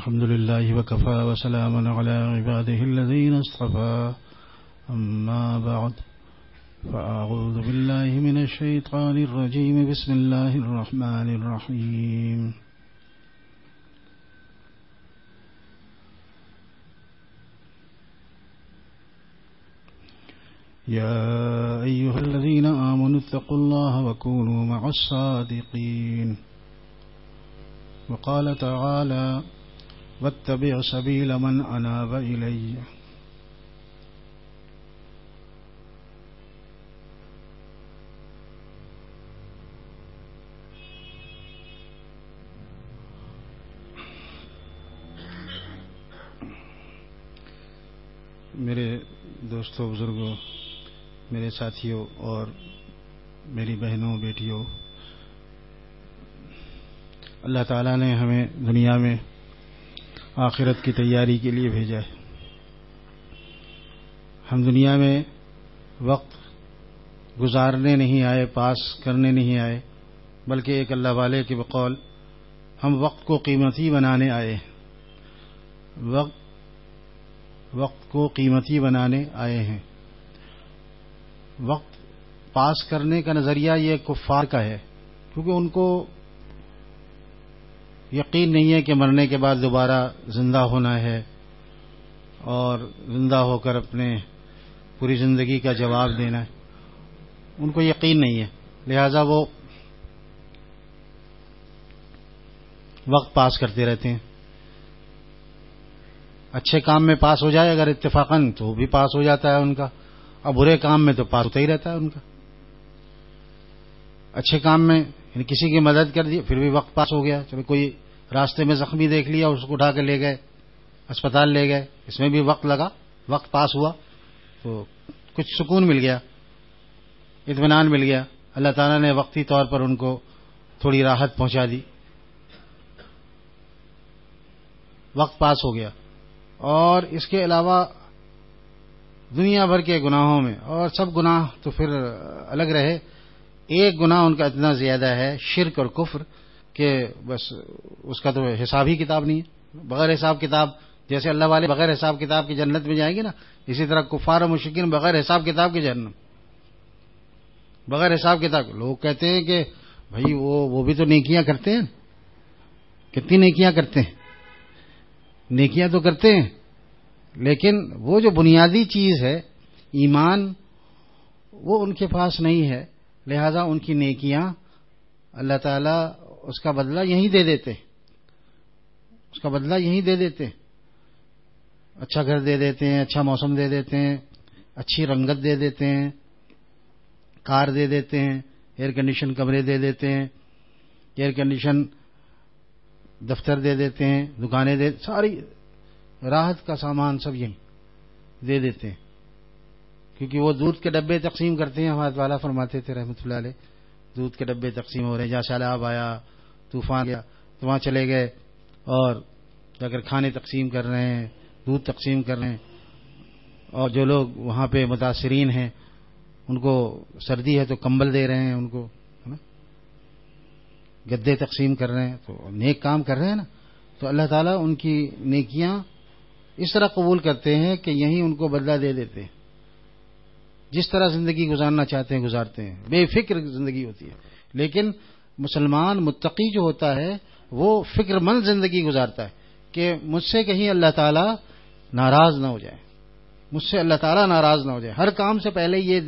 الحمد لله وكفى وسلام على عباده الذين اصطفى. أما بعد، فأعوذ بالله من الشيطان الرجيم. بسم الله الرحمن الرحيم. يا أيها الذين آمنوا اتقوا الله وكونوا مع الصادقين. وقال تعالى واتبع سبيل من أناب إلي. میرے دوستوں بزرگوں میرے ساتھیوں اور میری بہنوں، بیٹیوں، اللہ تعالیٰ نے ہمیں دنیا میں آخرت کی تیاری کے لیے بھیجا ہے۔ ہم دنیا میں وقت گزارنے نہیں آئے، پاس کرنے نہیں آئے، بلکہ ایک اللہ والے کے بقول ہم وقت کو قیمتی بنانے آئے وقت وقت کو قیمتی بنانے آئے ہیں۔ وقت پاس کرنے کا نظریہ یہ کفار کا ہے، کیونکہ ان کو یقین نہیں ہے کہ مرنے کے بعد دوبارہ زندہ ہونا ہے اور زندہ ہو کر اپنے پوری زندگی کا جواب دینا ہے۔ ان کو یقین نہیں ہے۔ لہذا وہ وقت پاس کرتے رہتے ہیں۔ اچھے کام میں پاس ہو جائے اگر اتفاقاً تو بھی پاس ہو جاتا ہے ان کا۔ اور برے کام میں تو پاس ہوتا ہی رہتا ہے ان کا۔ اچھے کام میں یعنی کسی کی مدد کر دی، پھر بھی وقت پاس ہو گیا۔ چلو کوئی راستے میں زخمی دیکھ لیا، اس کو اٹھا کے لے گئے، اسپتال لے گئے۔ اس میں بھی وقت لگا، وقت پاس ہوا تو کچھ سکون مل گیا، اطمینان مل گیا۔ اللہ تعالیٰ نے وقتی طور پر ان کو تھوڑی راحت پہنچا دی۔ وقت پاس ہو گیا۔ اور اس کے علاوہ دنیا بھر کے گناہوں میں، اور سب گناہ تو پھر الگ رہے۔ ایک گناہ ان کا اتنا زیادہ ہے، شرک اور کفر، کہ بس اس کا تو حساب ہی کتاب نہیں ہے۔ بغیر حساب کتاب، جیسے اللہ والے بغیر حساب کتاب کی جنت میں جائیں گے نا، اسی طرح کفار و مشکن بغیر حساب کتاب کی جنت بغیر حساب کتاب، لوگ کہتے ہیں کہ بھائی وہ وہ بھی تو نیکیاں کرتے ہیں۔ کتنی نیکیاں کرتے ہیں؟ نیکیاں تو کرتے ہیں، لیکن وہ جو بنیادی چیز ہے، ایمان، وہ ان کے پاس نہیں ہے۔ لہذا ان کی نیکیاں اللہ تعالی اس کا بدلہ یہیں دے دیتے اس کا بدلہ یہیں دے دیتے اچھا گھر دے دیتے ہیں اچھا موسم دے دیتے ہیں، اچھی رنگت دے دیتے ہیں، کار دے دیتے ہیں ایئر کنڈیشن کمرے دے دیتے ہیں ایئر کنڈیشن دفتر دے دیتے ہیں، دکانیں دے، ساری راحت کا سامان سب یہیں دے دیتے ہیں۔ کیونکہ وہ دودھ کے ڈبے تقسیم کرتے ہیں ہمارے والا فرماتے تھے رحمۃ اللہ علیہ۔ دودھ کے ڈبے تقسیم ہو رہے ہیں، جہاں سیلاب آیا، طوفان گیا تو وہاں چلے گئے۔ اور اگر کھانے تقسیم کر رہے ہیں، دودھ تقسیم کر رہے ہیں، اور جو لوگ وہاں پہ متاثرین ہیں، ان کو سردی ہے تو کمبل دے رہے ہیں، ان کو گدے تقسیم کر رہے ہیں، تو نیک کام کر رہے ہیں نا؟ تو اللہ تعالیٰ ان کی نیکیاں اس طرح قبول کرتے ہیں کہ یہیں ان کو بدلہ دے دیتے ہیں۔ جس طرح زندگی گزارنا چاہتے ہیں، گزارتے ہیں۔ بے فکر زندگی ہوتی ہے۔ لیکن مسلمان متقی جو ہوتا ہے، وہ فکر مند زندگی گزارتا ہے کہ مجھ سے کہیں اللہ تعالیٰ ناراض نہ ہو جائے۔ مجھ سے اللہ تعالیٰ ناراض نہ ہو جائے۔ ہر کام سے پہلے یہ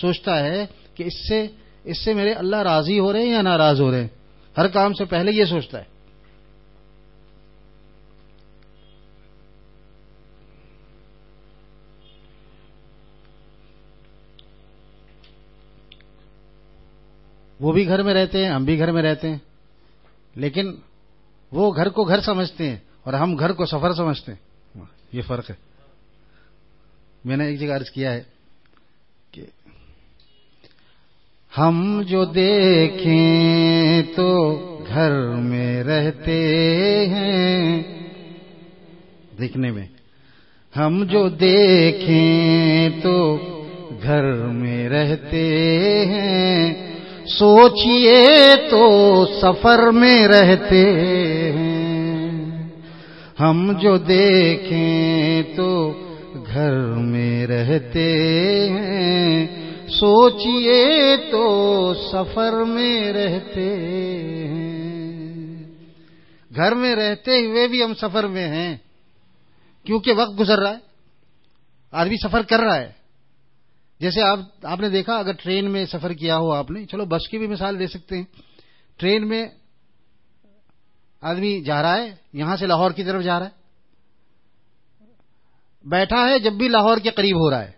سوچتا ہے کہ اس سے اس سے میرے اللہ راضی ہو رہے ہیں یا ناراض ہو رہے ہیں؟ ہر کام سے پہلے یہ سوچتا ہے۔ وہ بھی گھر میں رہتے ہیں، ہم بھی گھر میں رہتے ہیں۔ لیکن وہ گھر کو گھر سمجھتے ہیں اور ہم گھر کو سفر سمجھتے ہیں۔ یہ فرق ہے۔ میں نے ایک جگہ عرض کیا ہے کہ ہم جو دیکھیں تو گھر میں رہتے ہیں۔ دیکھنے میں۔ ہم جو دیکھیں تو گھر میں رہتے ہیں۔ سوچئے تو سفر میں رہتے ہیں۔ ہم جو دیکھیں تو گھر میں رہتے ہیں۔ سوچئے تو سفر میں رہتے ہیں۔ گھر میں رہتے ہوئے بھی ہم سفر میں ہیں۔ کیونکہ وقت گزر رہا ہے۔ آدمی سفر کر رہا ہے۔ جیسے آپ آپ نے دیکھا اگر ٹرین میں سفر کیا ہو آپ نے، چلو بس کی بھی مثال دے سکتے ہیں۔ ٹرین میں آدمی جا رہا ہے، یہاں سے لاہور کی طرف جا رہا ہے۔ بیٹھا ہے جب بھی لاہور کے قریب ہو رہا ہے۔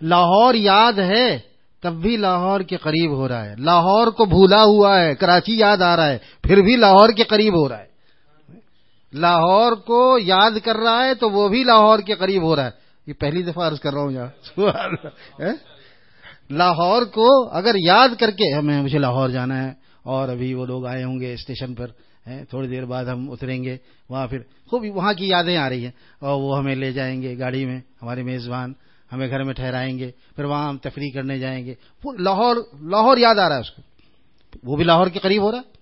لاہور یاد ہے تب بھی لاہور کے قریب ہو رہا ہے۔ لاہور کو بھولا ہوا ہے، کراچی یاد آ رہا ہے، پھر بھی لاہور کے قریب ہو رہا ہے۔ لاہور کو یاد کر رہا ہے تو وہ بھی لاہور کے قریب ہو رہا ہے۔ یہ پہلی دفعہ عرض کر رہا ہوں یہاں لاہور کو اگر یاد کر کے، ہمیں مجھے لاہور جانا ہے، اور ابھی وہ لوگ آئے ہوں گے اسٹیشن پر تھوڑی دیر بعد ہم اتریں گے، وہاں پھر خوب وہاں کی یادیں آ رہی ہیں، اور وہ ہمیں لے جائیں گے گاڑی میں، ہمارے میزبان ہمیں گھر میں ٹھہرائیں گے، پھر وہاں ہم تفریح کرنے جائیں گے۔ لاہور لاہور یاد آ رہا ہے اس کو، وہ بھی لاہور کے قریب ہو رہا ہے۔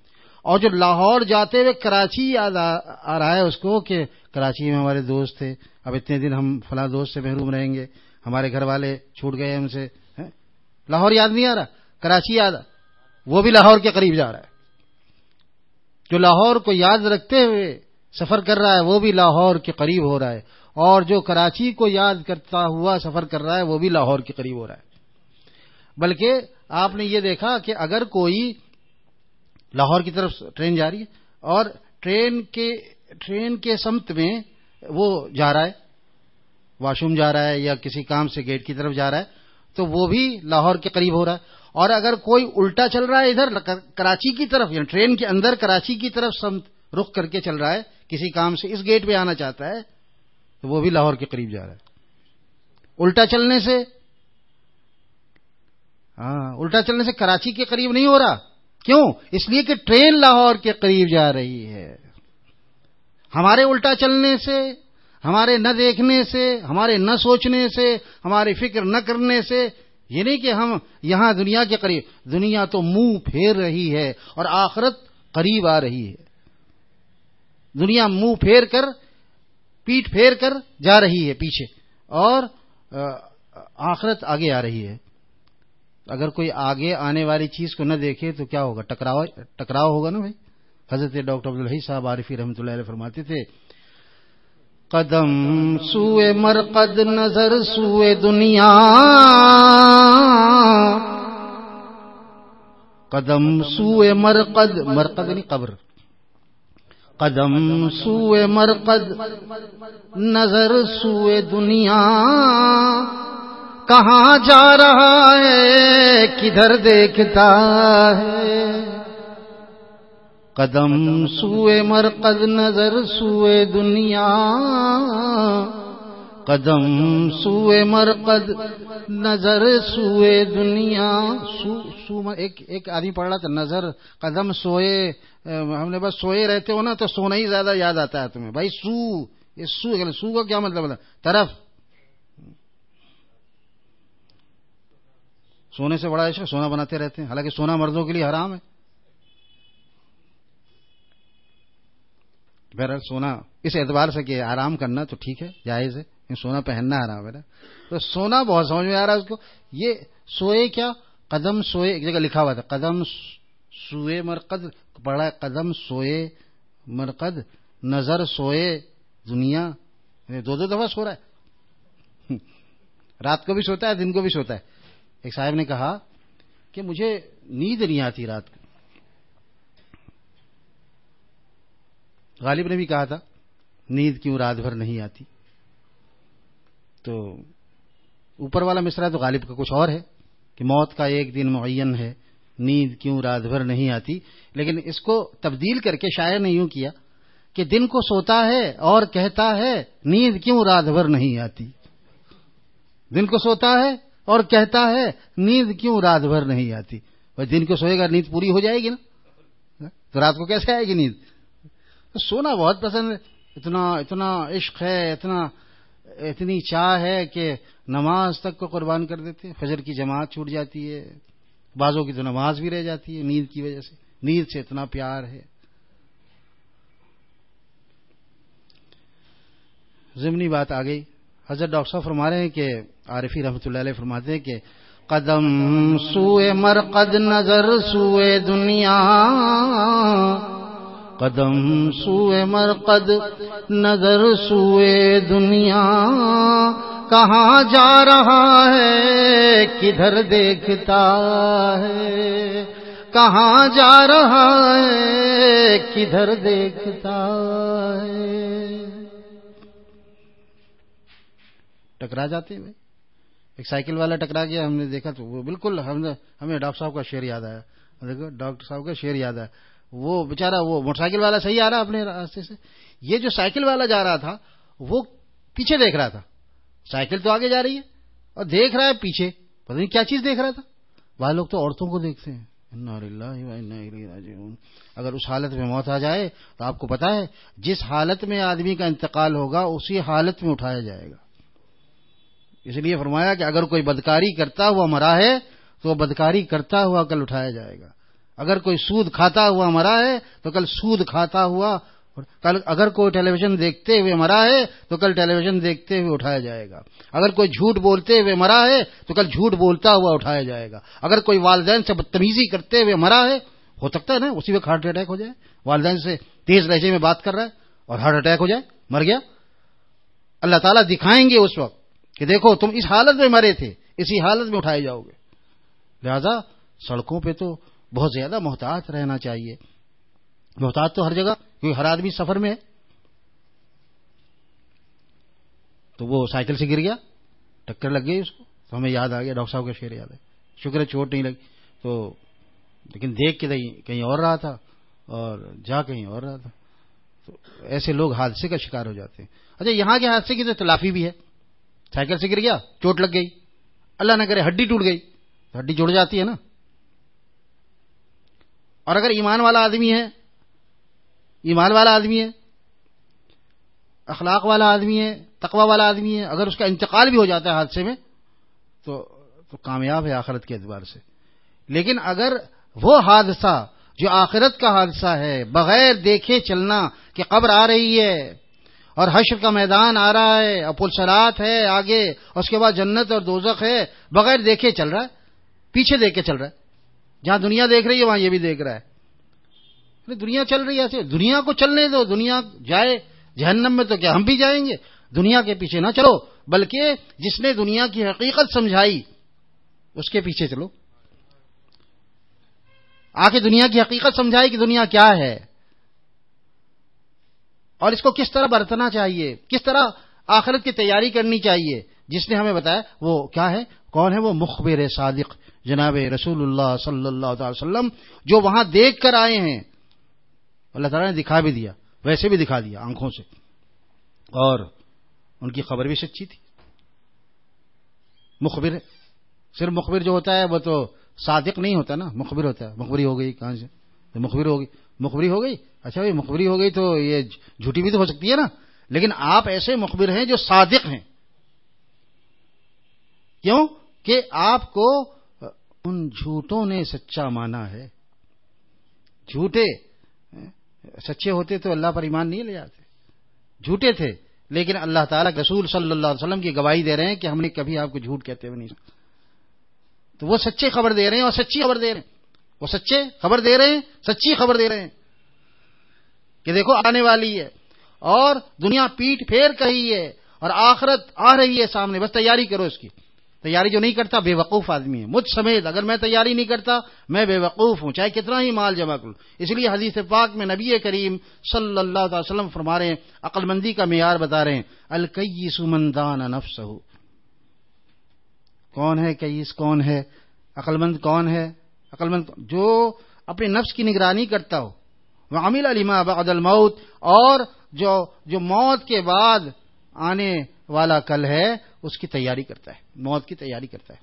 اور جو لاہور جاتے ہوئے کراچی یاد آ رہا ہے اس کو کہ کراچی میں ہمارے دوست تھے اب اتنے دن ہم فلاں دوست سے محروم رہیں گے، ہمارے گھر والے چھوٹ گئے ہم سے لاہور یاد نہیں آ رہا؟ کراچی یاد وہ بھی لاہور کے قریب جا رہا ہے۔ جو لاہور کو یاد رکھتے ہوئے سفر کر رہا ہے، وہ بھی لاہور کے قریب ہو رہا ہے۔ اور جو کراچی کو یاد کرتا ہوا سفر کر رہا ہے، وہ بھی لاہور کے قریب ہو رہا ہے۔ بلکہ آپ نے یہ دیکھا کہ اگر کوئی لاہور کی طرف ٹرین جا رہی ہے اور ٹرین کے ٹرین کے سمت میں وہ جا رہا ہے، واش روم جا رہا ہے یا کسی کام سے گیٹ کی طرف جا رہا ہے، تو وہ بھی لاہور کے قریب ہو رہا ہے۔ اور اگر کوئی الٹا چل رہا ہے ادھر کراچی کی طرف یعنی ٹرین کے اندر کراچی کی طرف سمت رخ کر کے چل رہا ہے، کسی کام سے اس گیٹ پہ آنا چاہتا ہے، تو وہ بھی لاہور کے قریب جا رہا ہے۔ الٹا چلنے سے ہاں الٹا چلنے سے کراچی کے قریب نہیں ہو رہا۔ کیوں؟ اس لیے کہ ٹرین لاہور کے قریب جا رہی ہے۔ ہمارے الٹا چلنے سے، ہمارے نہ دیکھنے سے، ہمارے نہ سوچنے سے، ہماری فکر نہ کرنے سے یہ نہیں کہ ہم یہاں دنیا کے قریب، دنیا تو منہ پھیر رہی ہے اور آخرت قریب آ رہی ہے۔ دنیا منہ پھیر کر، پیٹ پھیر کر جا رہی ہے پیچھے اور آخرت آگے آ رہی ہے۔ اگر کوئی آگے آنے والی چیز کو نہ دیکھے تو کیا ہوگا؟ ٹکراؤ ٹکراؤ ہوگا نا بھائی؟ حضرت ڈاکٹر عبدالحی صاحب عارفی رحمۃ اللہ علیہ فرماتے تھے، قدم سوئے مرقد، نظر سوئے دنیا۔ قدم سوئے مرقد مرقد نہیں قبر۔ قدم سوئے مرقد، نظر سوئے دنیا۔ کہاں جا رہا ہے، کدھر دیکھتا ہے؟ قدم سوئے مرقد نظر سوئے دنیا قدم سوئے مرقد نظر سوئے دنیا سو سو ایک ایک آدمی پڑھ رہا تھا، نظر قدم سوئے، ہم نے بس سوئے رہتے ہو نا تو سونا ہی زیادہ یاد آتا ہے تمہیں۔ بھائی سو، یہ سو سو کا کیا مطلب طرف۔ سونے سے بڑا عشق سونا بناتے رہتے ہیں۔ حالانکہ سونا مردوں کے لیے حرام ہے۔ بہرحال سونا، اس اعتبار سے کہ آرام کرنا تو ٹھیک ہے، جائز ہے سونا پہننا آرام ہے تو سونا بہت سمجھ میں آ رہا ہے اس کو۔ یہ سوئے کیا؟ قدم سوئے، ایک جگہ لکھا ہوا تھا، قدم سوئے مرقد پڑا قدم سوئے مرقد، نظر سوئے دنیا۔ یعنی دو دو دفعہ سو رہا ہے۔ رات کو بھی سوتا ہے، دن کو بھی سوتا ہے۔ ایک صاحب نے کہا کہ مجھے نیند نہیں آتی رات کو۔ غالب نے بھی کہا تھا، نیند کیوں رات بھر نہیں آتی؟ تو اوپر والا مصرا تو غالب کا کچھ اور ہے کہ موت کا ایک دن معین ہے، نیند کیوں رات بھر نہیں آتی؟ لیکن اس کو تبدیل کر کے شاعر نے یوں کیا کہ دن کو سوتا ہے اور کہتا ہے، نیند کیوں رات بھر نہیں آتی؟ دن کو سوتا ہے اور کہتا ہے، نیند کیوں رات بھر نہیں آتی؟ بھائی دن کو سوئے گا، نیند پوری ہو جائے گی نا؟ تو رات کو کیسے آئے گی نیند؟ سونا بہت پسند ہے۔ اتنا اتنا عشق ہے، اتنا، اتنی چاہ ہے کہ نماز تک کو قربان کر دیتے فجر کی جماعت چھوٹ جاتی ہے۔ بازوں کی تو نماز بھی رہ جاتی ہے نیند کی وجہ سے۔ نیند سے اتنا پیار ہے۔ ضمنی بات آ گئی۔ حضرت ڈاکٹر صاحب فرما رہے ہیں کہ عارفی رحمۃ اللہ علیہ فرماتے ہیں کہ قدم سوئے مرقد نظر سوئے دنیا۔ قدم سوئے مرقد، نظر سوئے دنیا۔ کہاں جا رہا ہے؟ کدھر دیکھتا ہے؟ کہاں جا رہا ہے؟ کدھر دیکھتا ہے؟ ٹکرا جاتے بھائی ایک سائیکل والا ٹکرا گیا، ہم نے دیکھا تو وہ بالکل ہم ہمیں ڈاکٹر صاحب کا شعر یاد آیا۔ دیکھو ڈاکٹر صاحب کا شعر یاد آیا۔ وہ بےچارا وہ موٹر سائیکل والا صحیح آ رہا اپنے راستے سے؟ یہ جو سائیکل والا جا رہا تھا، وہ پیچھے دیکھ رہا تھا۔ سائیکل تو آگے جا رہی ہے اور دیکھ رہا ہے پیچھے۔ پتہ نہیں کیا چیز دیکھ رہا تھا؟ وہ لوگ تو عورتوں کو دیکھتے ہیں۔ اگر اس حالت میں موت آ جائے تو آپ کو پتا ہے، جس حالت میں آدمی کا انتقال ہوگا، اسی حالت میں اٹھایا جائے گا۔ اس لیے فرمایا کہ اگر کوئی بدکاری کرتا ہوا مرا ہے، تو وہ بدکاری کرتا ہوا کل اٹھایا جائے گا۔ اگر کوئی سود کھاتا ہوا مرا ہے تو کل سود کھاتا ہوا کل اگر کوئی ٹیلی ویژن دیکھتے ہوئے مرا ہے تو کل ٹیلی ویژن دیکھتے ہوئے اٹھایا جائے گا۔ اگر کوئی جھوٹ بولتے ہوئے مرا ہے تو کل جھوٹ بولتا ہوا اٹھایا جائے گا۔ اگر کوئی والدین سے بدتمیزی کرتے ہوئے مرا ہے، ہو سکتا ہے نا اسی وقت ہارٹ اٹیک ہو جائے۔ والدین سے تیز لہجے میں بات کر رہا ہے اور ہارٹ اٹیک ہو جائے، مر گیا۔ اللہ تعالیٰ دکھائیں گے اس وقت کہ دیکھو تم اس حالت میں مرے تھے، اسی حالت میں اٹھائے جاؤ گے۔ لہذا سڑکوں پہ تو بہت زیادہ محتاط رہنا چاہیے۔ محتاط تو ہر جگہ، کیونکہ ہر آدمی سفر میں ہے۔ تو وہ سائیکل سے گر گیا، ٹکر لگ گئی اس کو۔ تو ہمیں یاد آ گیا، ڈاکٹر صاحب کا شعر یاد ہے۔ شکر ہے چوٹ نہیں لگی۔ تو لیکن دیکھ کے کہیں اور رہا تھا اور جا کہیں اور رہا تھا۔ تو ایسے لوگ حادثے کا شکار ہو جاتے ہیں۔ اچھا یہاں کے حادثے کی تو تلافی بھی ہے۔ سائیکل سے گر گیا، چوٹ لگ گئی۔ اللہ نہ کرے، ہڈی ٹوٹ گئی۔ تو ہڈی جڑ جاتی ہے نا۔ اور اگر ایمان والا آدمی ہے، ایمان والا آدمی ہے، اخلاق والا آدمی ہے تقوا والا آدمی ہے، اگر اس کا انتقال بھی ہو جاتا ہے حادثے میں، تو تو کامیاب ہے آخرت کے اعتبار سے۔ لیکن اگر وہ حادثہ جو آخرت کا حادثہ ہے، بغیر دیکھے چلنا کہ قبر آ رہی ہے اور حشر کا میدان آ رہا ہے، اور پلسرات ہے آگے، اس کے بعد جنت اور دوزخ ہے، بغیر دیکھے چل رہا ہے، پیچھے دیکھ کے چل رہا ہے جہاں دنیا دیکھ رہی ہے، وہاں یہ بھی دیکھ رہا ہے۔ دنیا چل رہی ہے ایسے۔ دنیا کو چلنے دو، دنیا جائے جہنم میں تو کیا ہم بھی جائیں گے؟ دنیا کے پیچھے نہ چلو، بلکہ جس نے دنیا کی حقیقت سمجھائی، اس کے پیچھے چلو۔ آ کے دنیا کی حقیقت سمجھائی کہ دنیا کیا ہے؟ اور اس کو کس طرح برتنا چاہیے؟ کس طرح آخرت کی تیاری کرنی چاہیے؟ جس نے ہمیں بتایا، وہ کیا ہے؟ کون ہے؟ وہ مخبر صادق۔ جناب رسول اللہ صلی اللہ تعالی وسلم، جو وہاں دیکھ کر آئے ہیں۔ اللہ تعالیٰ نے دکھا بھی دیا، ویسے بھی دکھا دیا آنکھوں سے۔ اور ان کی خبر بھی سچی تھی۔ مخبر، صرف مخبر جو ہوتا ہے، وہ تو صادق نہیں ہوتا نا۔ مخبر ہوتا ہے۔ مخبری ہو گئی کہاں سے؟ مخبر ہوگی مخبری ہو گئی؟ اچھا بھائی، مخبری ہو گئی تو یہ جھوٹی بھی تو ہو سکتی ہے نا۔ لیکن آپ ایسے مخبر ہیں جو صادق ہیں۔ کیوں؟ کہ آپ کو ان جھوٹوں نے سچا مانا ہے۔ جھوٹے، سچے ہوتے تو اللہ پر ایمان نہیں لے جاتے جھوٹے تھے، لیکن اللہ تعالیٰ رسول صلی اللہ علیہ وسلم کی گواہی دے رہے ہیں کہ ہم نے کبھی آپ کو جھوٹ کہتے ہوئے نہیں تو وہ سچے خبر دے رہے ہیں اور سچی خبر دے رہے ہیں۔ وہ سچے خبر دے رہے ہیں، سچی خبر دے رہے ہیں۔ کہ دیکھو، آنے والی ہے اور دنیا پیٹ پھیر کہی ہے اور آخرت آ رہی ہے سامنے۔ بس تیاری کرو اس کی۔ تیاری جو نہیں کرتا، بے وقوف آدمی ہے۔ مجھ سمیت اگر میں تیاری نہیں کرتا، میں بے وقوف ہوں، چاہے کتنا ہی مال جمع کروں اس لیے حدیث پاک میں نبی کریم صلی اللہ تعالی وسلم فرما رہے ہیں عقل مندی کا معیار بتا رہے ہیں۔ الکئی سمندان نفس کون ہے کئیس کون ہے؟ عقل مند کون ہے؟ عقل مند جو اپنے نفس کی نگرانی کرتا ہو۔ وہ عامل علیما بعد الموت، اور جو جو موت کے بعد آنے والا کل ہے اس کی تیاری کرتا ہے، موت کی تیاری کرتا ہے۔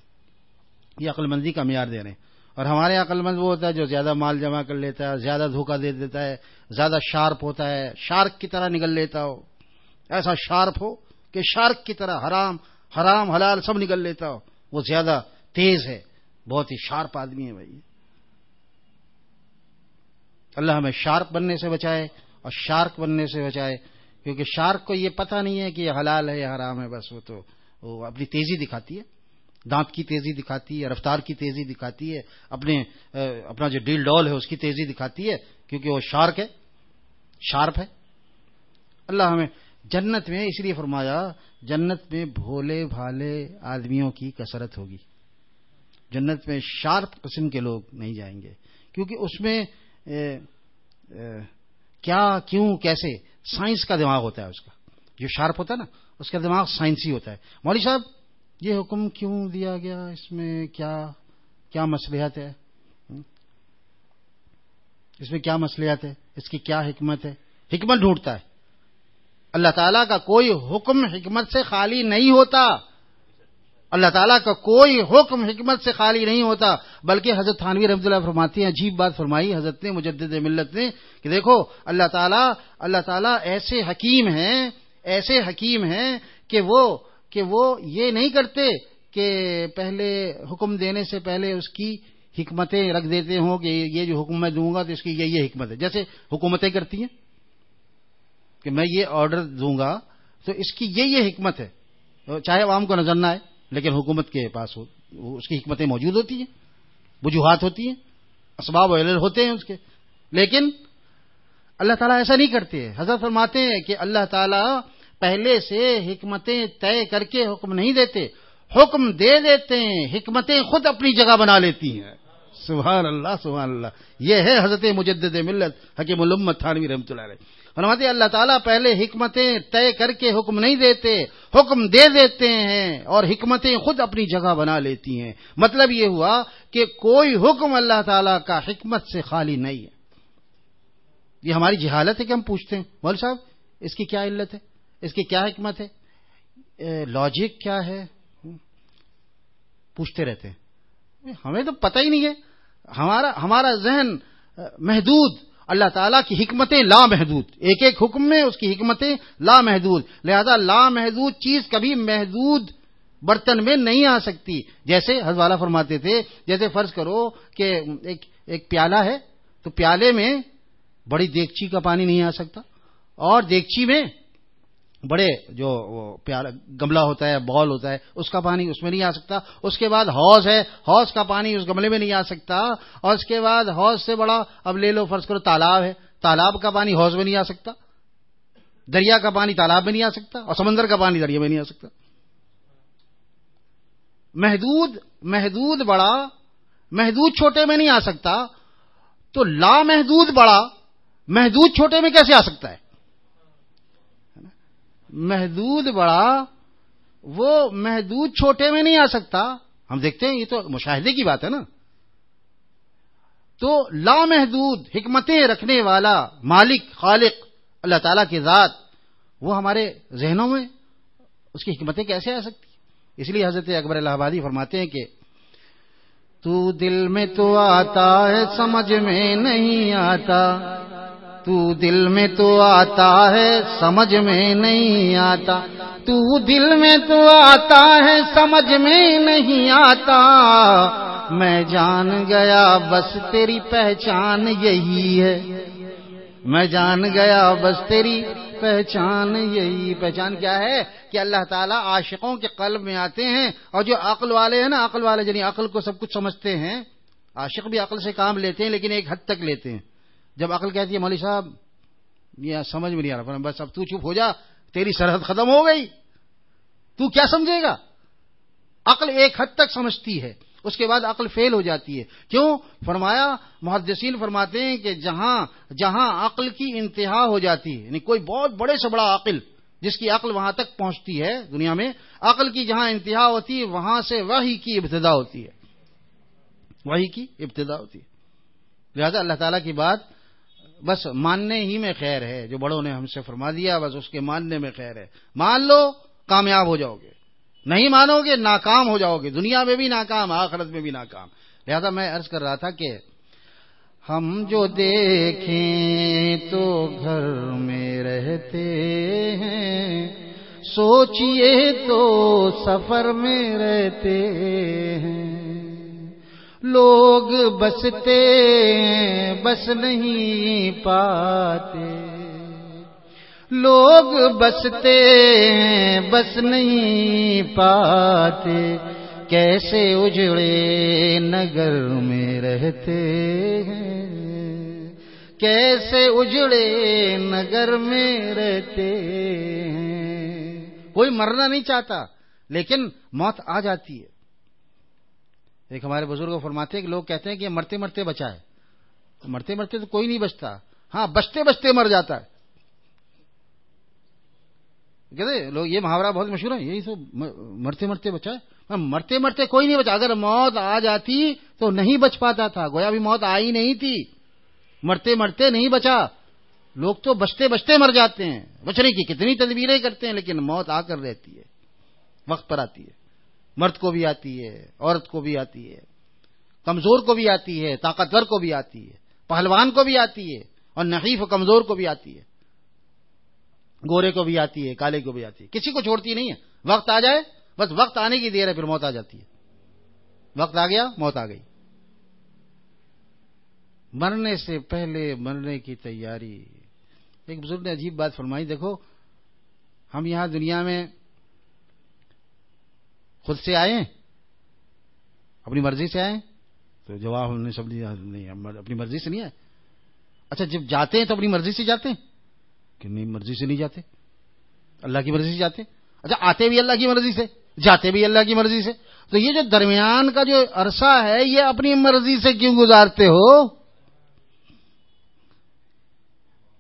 یہ عقل مندی کا معیار دے رہے ہیں۔ اور ہمارے عقل مند وہ ہوتا ہے جو زیادہ مال جمع کر لیتا ہے، زیادہ دھوکہ دے دیتا ہے، زیادہ شارپ ہوتا ہے، شارک کی طرح نکل لیتا ہو۔ ایسا شارپ ہو کہ شارک کی طرح حرام حرام، حلال سب نکل لیتا ہو۔ وہ زیادہ تیز ہے۔ بہت ہی شارپ آدمی ہے بھائی۔ اللہ ہمیں شارپ بننے سے بچائے اور شارک بننے سے بچائے۔ کیونکہ شارک کو یہ پتہ نہیں ہے کہ یہ حلال ہے یا حرام ہے، بس وہ تو وہ اپنی تیزی دکھاتی ہے، دانت کی تیزی دکھاتی ہے، رفتار کی تیزی دکھاتی ہے، اپنے اپنا جو ڈیل ڈول ہے اس کی تیزی دکھاتی ہے، کیونکہ وہ شارک ہے، شارپ ہے۔ اللہ ہمیں جنت میں اس لیے فرمایا، جنت میں بھولے بھالے آدمیوں کی کثرت ہوگی۔ جنت میں شارپ قسم کے لوگ نہیں جائیں گے، کیونکہ اس میں کیا، کیوں، کیسے؟ سائنس کا دماغ ہوتا ہے اس کا۔ جو شارپ ہوتا ہے نا اس کا دماغ سائنسی ہوتا ہے۔ مولوی صاحب، یہ حکم کیوں دیا گیا؟ اس میں کیا کیا مسلحت ہے؟ اس میں کیا مسلحت ہے؟ اس کی کیا حکمت ہے؟ حکمت ڈھونڈتا ہے۔ اللہ تعالیٰ کا کوئی حکم حکمت سے خالی نہیں ہوتا۔ اللہ تعالیٰ کا کوئی حکم حکمت سے خالی نہیں ہوتا۔ بلکہ حضرت تھانوی رحمۃ اللہ فرماتی ہیں، عجیب بات فرمائی حضرت نے، مجدد ملت نے، کہ دیکھو، اللہ تعالیٰ اللہ تعالیٰ ایسے حکیم ہیں ایسے حکیم ہیں کہ وہ کہ وہ یہ نہیں کرتے کہ پہلے حکم دینے سے پہلے اس کی حکمتیں رکھ دیتے ہوں کہ یہ جو حکم میں دوں گا تو اس کی یہ یہ حکمت ہے۔ جیسے حکومتیں کرتی ہیں کہ میں یہ آرڈر دوں گا تو اس کی یہ یہ حکمت ہے۔ چاہے عوام کو نظر نہ آئے، لیکن حکومت کے پاس اس کی حکمتیں موجود ہوتی ہیں، وجوہات ہوتی ہیں، اسباب و ہوتے ہیں اس کے۔ لیکن اللہ تعالیٰ ایسا نہیں کرتے۔ حضرت فرماتے ہیں کہ اللہ تعالیٰ پہلے سے حکمتیں طے کر کے حکم نہیں دیتے، حکم دے دیتے ہیں، حکمتیں خود اپنی جگہ بنا لیتی ہیں۔ سبحان اللہ سبحان اللہ۔ یہ ہے حضرت مجدد ملت حکیم الامت تھانوی رحمۃ اللہ علیہ۔ فرماتے اللہ تعالیٰ پہلے حکمتیں طے کر کے حکم نہیں دیتے، حکم دے دیتے ہیں اور حکمتیں خود اپنی جگہ بنا لیتی ہیں۔ مطلب یہ ہوا کہ کوئی حکم اللہ تعالیٰ کا حکمت سے خالی نہیں ہے۔ یہ ہماری جہالت ہے کہ ہم پوچھتے ہیں، مول صاحب، اس کی کیا علت ہے؟ اس کی کیا حکمت ہے؟ لاجک کیا ہے؟ پوچھتے رہتے ہیں۔ ہمیں تو پتہ ہی نہیں ہے۔ ہمارا ہمارا ذہن محدود۔ اللہ تعالیٰ کی حکمتیں لامحدود ایک ایک حکم میں اس کی حکمتیں لامحدود لہذا لامحدود چیز کبھی محدود برتن میں نہیں آ سکتی۔ جیسے حضوالا فرماتے تھے، جیسے فرض کرو کہ ایک ایک پیالہ ہے تو پیالے میں بڑی دیگچی کا پانی نہیں آ سکتا اور دیگچی میں بڑے جو پیارا گملہ ہوتا ہے بال ہوتا ہے، اس کا پانی اس میں نہیں آ سکتا۔ اس کے بعد حوض ہے، حوض کا پانی اس گملے میں نہیں آ سکتا۔ اور اس کے بعد حوض سے بڑا، اب لے لو فرض کرو تالاب ہے۔ تالاب کا پانی حوض میں نہیں آ سکتا۔ دریا کا پانی تالاب میں نہیں آ سکتا۔ اور سمندر کا پانی دریا میں نہیں آ سکتا۔ محدود محدود بڑا، محدود چھوٹے میں نہیں آ سکتا۔ تو لا محدود بڑا، محدود چھوٹے میں کیسے آ سکتا ہے؟ محدود بڑا، وہ محدود چھوٹے میں نہیں آ سکتا۔ ہم دیکھتے ہیں، یہ تو مشاہدے کی بات ہے نا۔ تو لامحدود، حکمتیں رکھنے والا مالک، خالق، اللہ تعالی کی ذات، وہ ہمارے ذہنوں میں اس کی حکمتیں کیسے آ سکتی؟ اس لیے حضرت اکبر الہ آبادی فرماتے ہیں کہ تو دل میں تو آتا ہے، سمجھ میں نہیں آتا۔ تو دل میں تو آتا ہے، سمجھ میں نہیں آتا۔ تو دل میں تو آتا ہے، سمجھ میں نہیں آتا۔ میں جان گیا، بس تیری پہچان یہی ہے۔ میں جان گیا، بس تیری پہچان یہی۔ پہچان کیا ہے؟ کہ اللہ تعالیٰ عاشقوں کے قلب میں آتے ہیں اور جو عقل والے ہیں نا، عقل والے یعنی عقل کو سب کچھ سمجھتے ہیں۔ عاشق بھی عقل سے کام لیتے ہیں، لیکن ایک حد تک لیتے ہیں۔ جب عقل کہتی ہے، مولوی صاحب، یہ سمجھ میں نہیں آ رہا بس اب تو چپ ہو جا، تیری سرحد ختم ہو گئی۔ تو کیا سمجھے گا؟ عقل ایک حد تک سمجھتی ہے، اس کے بعد عقل فیل ہو جاتی ہے۔ کیوں؟ فرمایا، محدثین فرماتے ہیں کہ جہاں جہاں عقل کی انتہا ہو جاتی ہے یعنی کوئی بہت بڑے سے بڑا عقل جس کی عقل وہاں تک پہنچتی ہے دنیا میں، عقل کی جہاں انتہا ہوتی ہے، وہاں سے وہی کی ابتدا ہوتی ہے۔ وہی کی ابتدا ہوتی ہے۔ لہذا اللہ تعالیٰ کی بات بس ماننے ہی میں خیر ہے، جو بڑوں نے ہم سے فرما دیا، بس اس کے ماننے میں خیر ہے۔ مان لو، کامیاب ہو جاؤ گے۔ نہیں مانو گے، ناکام ہو جاؤ گے۔ دنیا میں بھی ناکام، آخرت میں بھی ناکام۔ لہذا میں عرض کر رہا تھا کہ ہم جو دیکھیں تو گھر میں رہتے ہیں۔ سوچئے تو سفر میں رہتے ہیں۔ لوگ بستے بس نہیں پاتے۔ لوگ بستے بس نہیں پاتے۔ کیسے اجڑے نگر میں رہتے ہیں۔ کیسے اجڑے نگر میں رہتے ہیں۔ کوئی مرنا نہیں چاہتا، لیکن موت آ جاتی ہے۔ ایک ہمارے بزرگ فرماتے ہیں کہ لوگ کہتے ہیں کہ مرتے مرتے بچا ہے۔ مرتے مرتے تو کوئی نہیں بچتا۔ ہاں بچتے بچتے مر جاتا ہے۔ کہتے لوگ یہ محاورہ بہت مشہور ہے یہی تو مرتے مرتے بچا ہے۔ ہاں، مرتے مرتے کوئی نہیں بچا۔ اگر موت آ جاتی تو نہیں بچ پاتا تھا۔ گویا بھی موت آئی نہیں تھی۔ مرتے مرتے نہیں بچا۔ لوگ تو بچتے بچتے مر جاتے ہیں۔ بچنے کی کتنی تدبیریں کرتے ہیں، لیکن موت آ کر رہتی ہے۔ وقت پر آتی ہے۔ مرد کو بھی آتی ہے، عورت کو بھی آتی ہے، کمزور کو بھی آتی ہے، طاقتور کو بھی آتی ہے، پہلوان کو بھی آتی ہے اور نحیف کمزور کو بھی آتی ہے۔ گورے کو بھی آتی ہے، کالے کو بھی آتی ہے۔ کسی کو چھوڑتی نہیں ہے۔ وقت آ جائے، بس وقت آنے کی دیر ہے، پھر موت آ جاتی ہے۔ وقت آ گیا، موت آ گئی۔ مرنے سے پہلے مرنے کی تیاری۔ ایک بزرگ نے عجیب بات فرمائی، دیکھو، ہم یہاں دنیا میں خود سے آئے اپنی مرضی سے آئے تو جواب ہم نے سب نہیں اپنی مرضی سے نہیں آئے۔ اچھا جب جاتے ہیں تو اپنی مرضی سے جاتے ہیں؟ کہ نہیں، مرضی سے نہیں جاتے۔ اللہ کی مرضی سے جاتے اچھا آتے بھی اللہ کی مرضی سے، جاتے بھی اللہ کی مرضی سے۔ تو یہ جو درمیان کا جو عرصہ ہے، یہ اپنی مرضی سے کیوں گزارتے ہو؟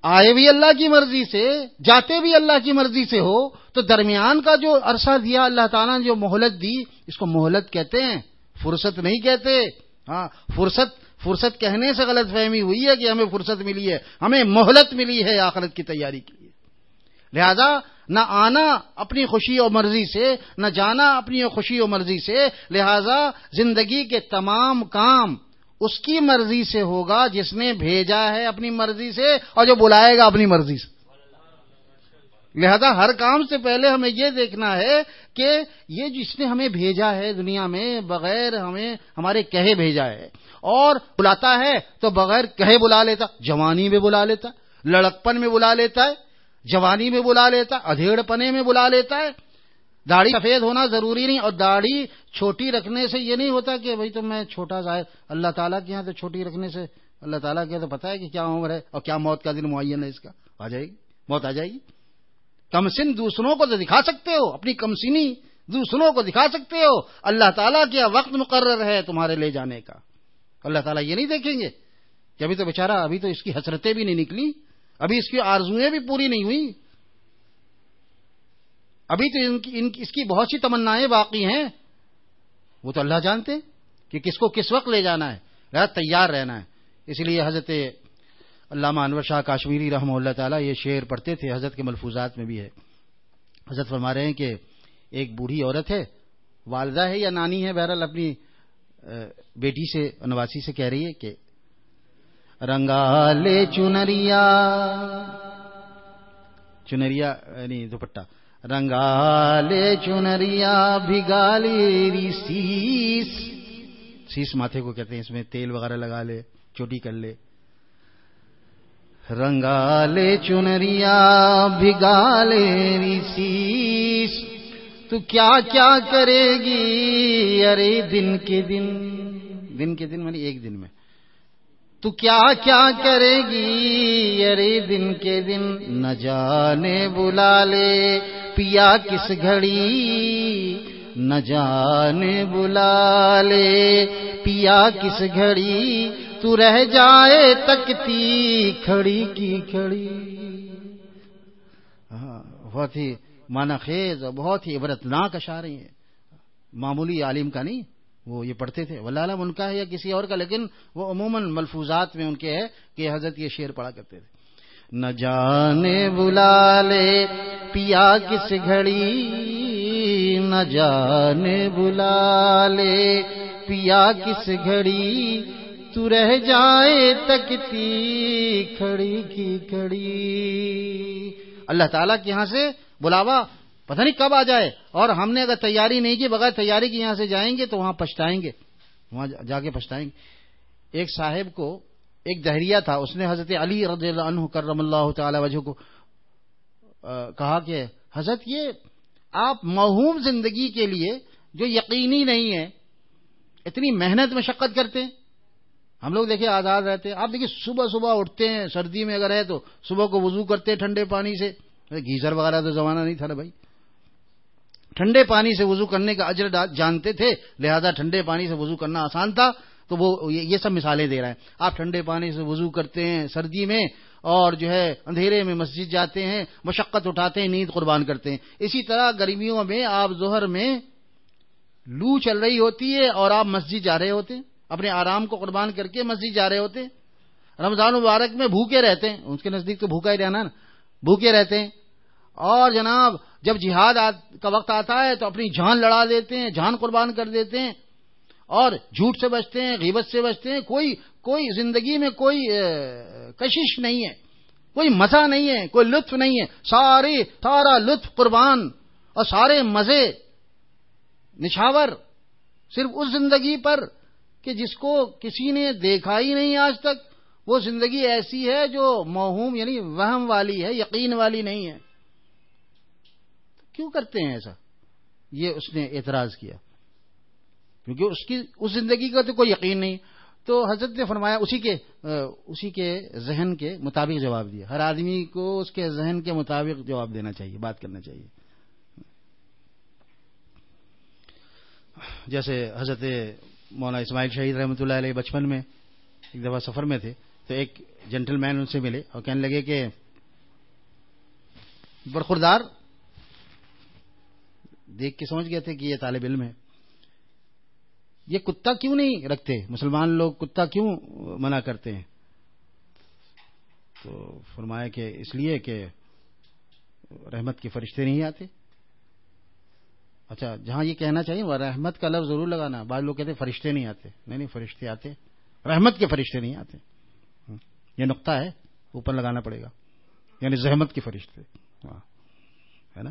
آئے بھی اللہ کی مرضی سے، جاتے بھی اللہ کی مرضی سے ہو، تو درمیان کا جو عرصہ دیا اللہ تعالیٰ نے، جو مہلت دی، اس کو مہلت کہتے ہیں۔ فرصت نہیں کہتے۔ ہاں فرصت فرصت کہنے سے غلط فہمی ہوئی ہے کہ ہمیں فرصت ملی ہے۔ ہمیں مہلت ملی ہے آخرت کی تیاری کے لیے۔ لہذا، نہ آنا اپنی خوشی اور مرضی سے، نہ جانا اپنی خوشی اور مرضی سے۔ لہذا، زندگی کے تمام کام اس کی مرضی سے ہوگا جس نے بھیجا ہے اپنی مرضی سے اور جو بلائے گا اپنی مرضی سے۔ لہذا ہر کام سے پہلے ہمیں یہ دیکھنا ہے کہ یہ جس نے ہمیں بھیجا ہے دنیا میں بغیر ہمیں ہمارے کہے بھیجا ہے اور بلاتا ہے تو بغیر کہے بلا لیتا، جوانی میں بلا لیتا، لڑکپن میں بلا لیتا ہے، جوانی میں بلا لیتا ادھیڑ پنے میں بلا لیتا ہے۔ داڑھی سفید ہونا ضروری نہیں اور داڑھی چھوٹی رکھنے سے یہ نہیں ہوتا کہ بھائی تو میں چھوٹا ظاہر اللہ تعالیٰ کے یہاں تو چھوٹی رکھنے سے، اللہ تعالیٰ کے تو پتا ہے کہ کیا عمر ہے اور کیا موت کا دن معین ہے اس کا۔ آ جائے گی، موت آ جائے گی۔ کمسن دوسروں کو تو دکھا سکتے ہو، اپنی کمسنی دوسروں کو دکھا سکتے ہو۔ اللہ تعالیٰ کیا وقت مقرر ہے تمہارے لے جانے کا۔ اللہ تعالیٰ یہ نہیں دیکھیں گے کہ ابھی تو بیچارہ، ابھی تو اس کی حسرتیں بھی نہیں نکلی، ابھی اس کی آرزویں بھی پوری نہیں ہوئی۔ ابھی تو ان کی ان اس کی بہت سی تمنائیں باقی ہیں۔ وہ تو اللہ جانتے کہ کس کو کس وقت لے جانا ہے۔ تیار رہنا ہے۔ اس لیے حضرت علامہ انور شاہ کاشمیری رحمہ اللہ تعالیٰ یہ شعر پڑھتے تھے، حضرت کے ملفوظات میں بھی ہے۔ حضرت فرما رہے ہیں کہ ایک بوڑھی عورت ہے، والدہ ہے یا نانی ہے؟ بہرحال اپنی بیٹی سے، نواسی سے کہہ رہی ہے کہ رنگا لے چنریا۔ چنریا یعنی دوپٹہ۔ رنگا لے چنریا بھگالی سیس سیس ماتھے کو کہتے ہیں اس میں تیل وغیرہ لگا لے چوٹی کر لے رنگا لے چنریا بھگالے سیس تو کیا کیا کرے گی ارے دن کے دن دن کے دن مانی ایک دن میں تو کیا کیا کرے گی ارے دن کے دن نہ جانے بلا لے پیا کس گھڑی؟ نہ جانے بلا لے۔ پیا کس گھڑی؟ تو رہ جائے تکتی کھڑی کی کھڑی۔ ہاں، بہت ہی مانا خیز اور بہت ہی عبرتناک اشارے ہیں۔ معمولی عالم کا نہیں وہ یہ پڑھتے تھے۔ ولہ عالم ان کا ہے یا کسی اور کا لیکن وہ عموماً ملفوظات میں ان کے ہے کہ حضرت یہ شعر پڑھا کرتے تھے۔ نہ جانے بلا لے پیا کس گھڑی، نہ جانے بلا لے پیا کس گھڑی، تو رہ جائے تکتی کھڑی کی کھڑی۔ اللہ تعالیٰ کے یہاں سے بلاوا پتہ نہیں کب آ جائے، اور ہم نے اگر تیاری نہیں کی، بغیر تیاری کی یہاں سے جائیں گے تو وہاں پچھتائیں گے، وہاں جا کے پچھتائیں گے۔ ایک صاحب کو ایک دہریہ تھا، اس نے حضرت علی رضی اللہ عنہ کرم اللہ تعالی وجہ کو کہا کہ حضرت یہ آپ موہوم زندگی کے لیے جو یقینی نہیں ہے، اتنی محنت مشقت کرتے ہیں۔ ہم لوگ دیکھیں آزاد رہتے ہیں، آپ دیکھیے صبح صبح اٹھتے ہیں، سردی میں اگر ہے تو صبح کو وضو کرتے ہیں ٹھنڈے پانی سے۔ گیزر وغیرہ تو زمانہ نہیں تھا نا بھائی۔ ٹھنڈے پانی سے وضو کرنے کا اجر جانتے تھے، لہذا ٹھنڈے پانی سے وضو کرنا آسان تھا۔ تو وہ یہ سب مثالیں دے رہے ہیں آپ ٹھنڈے پانی سے وضو کرتے ہیں سردی میں اور جو ہے اندھیرے میں مسجد جاتے ہیں، مشقت اٹھاتے ہیں، نیند قربان کرتے ہیں۔ اسی طرح گرمیوں میں آپ ظہر میں لو چل رہی ہوتی ہے اور آپ مسجد جا رہے ہوتے ہیں۔ اپنے آرام کو قربان کر کے مسجد جا رہے ہوتے ہیں۔ رمضان مبارک میں بھوکے رہتے ہیں۔ اس کے نزدیک تو بھوکا ہی رہنا نا۔ بھوکے رہتے ہیں۔ اور جناب، جب جہاد کا وقت آتا ہے تو اپنی جان لڑا دیتے ہیں، جان قربان کر دیتے ہیں۔ اور جھوٹ سے بچتے ہیں، غیبت سے بچتے ہیں، کوئی کوئی زندگی میں کوئی کشش نہیں ہے، کوئی مزہ نہیں ہے، کوئی لطف نہیں ہے سارے سارا لطف قربان اور سارے مزے نشاور صرف اس زندگی پر کہ جس کو کسی نے دیکھا ہی نہیں آج تک۔ وہ زندگی ایسی ہے جو موہوم یعنی وہم والی ہے، یقین والی نہیں ہے۔ کیوں کرتے ہیں ایسا؟ یہ اس نے اعتراض کیا۔ کیونکہ اس کی، اس زندگی کا تو کوئی یقین نہیں۔ تو حضرت نے فرمایا، اسی کے اسی کے ذہن کے مطابق جواب دیا۔ ہر آدمی کو اس کے ذہن کے مطابق جواب دینا چاہیے، بات کرنا چاہیے۔ جیسے حضرت مولانا اسماعیل شہید رحمۃ اللہ علیہ بچپن میں ایک دفعہ سفر میں تھے، تو ایک جینٹل مین ان سے ملے اور کہنے لگے کہ، برخوردار، دیکھ کے سمجھ گئے تھے کہ یہ طالب علم ہے۔ یہ کتا کیوں نہیں رکھتے؟ مسلمان لوگ کتا کیوں منع کرتے ہیں؟ تو فرمایا کہ اس لیے کہ رحمت کے فرشتے نہیں آتے۔ اچھا جہاں یہ کہنا چاہیے، وہ رحمت کا لفظ ضرور لگانا۔ بعض لوگ کہتے ہیں فرشتے نہیں آتے۔ نہیں نہیں، فرشتے آتے۔ رحمت کے فرشتے نہیں آتے۔ یہ نقطہ ہے، اوپر لگانا پڑے گا۔ یعنی زحمت کے فرشتے۔ ہاں، ہے نا؟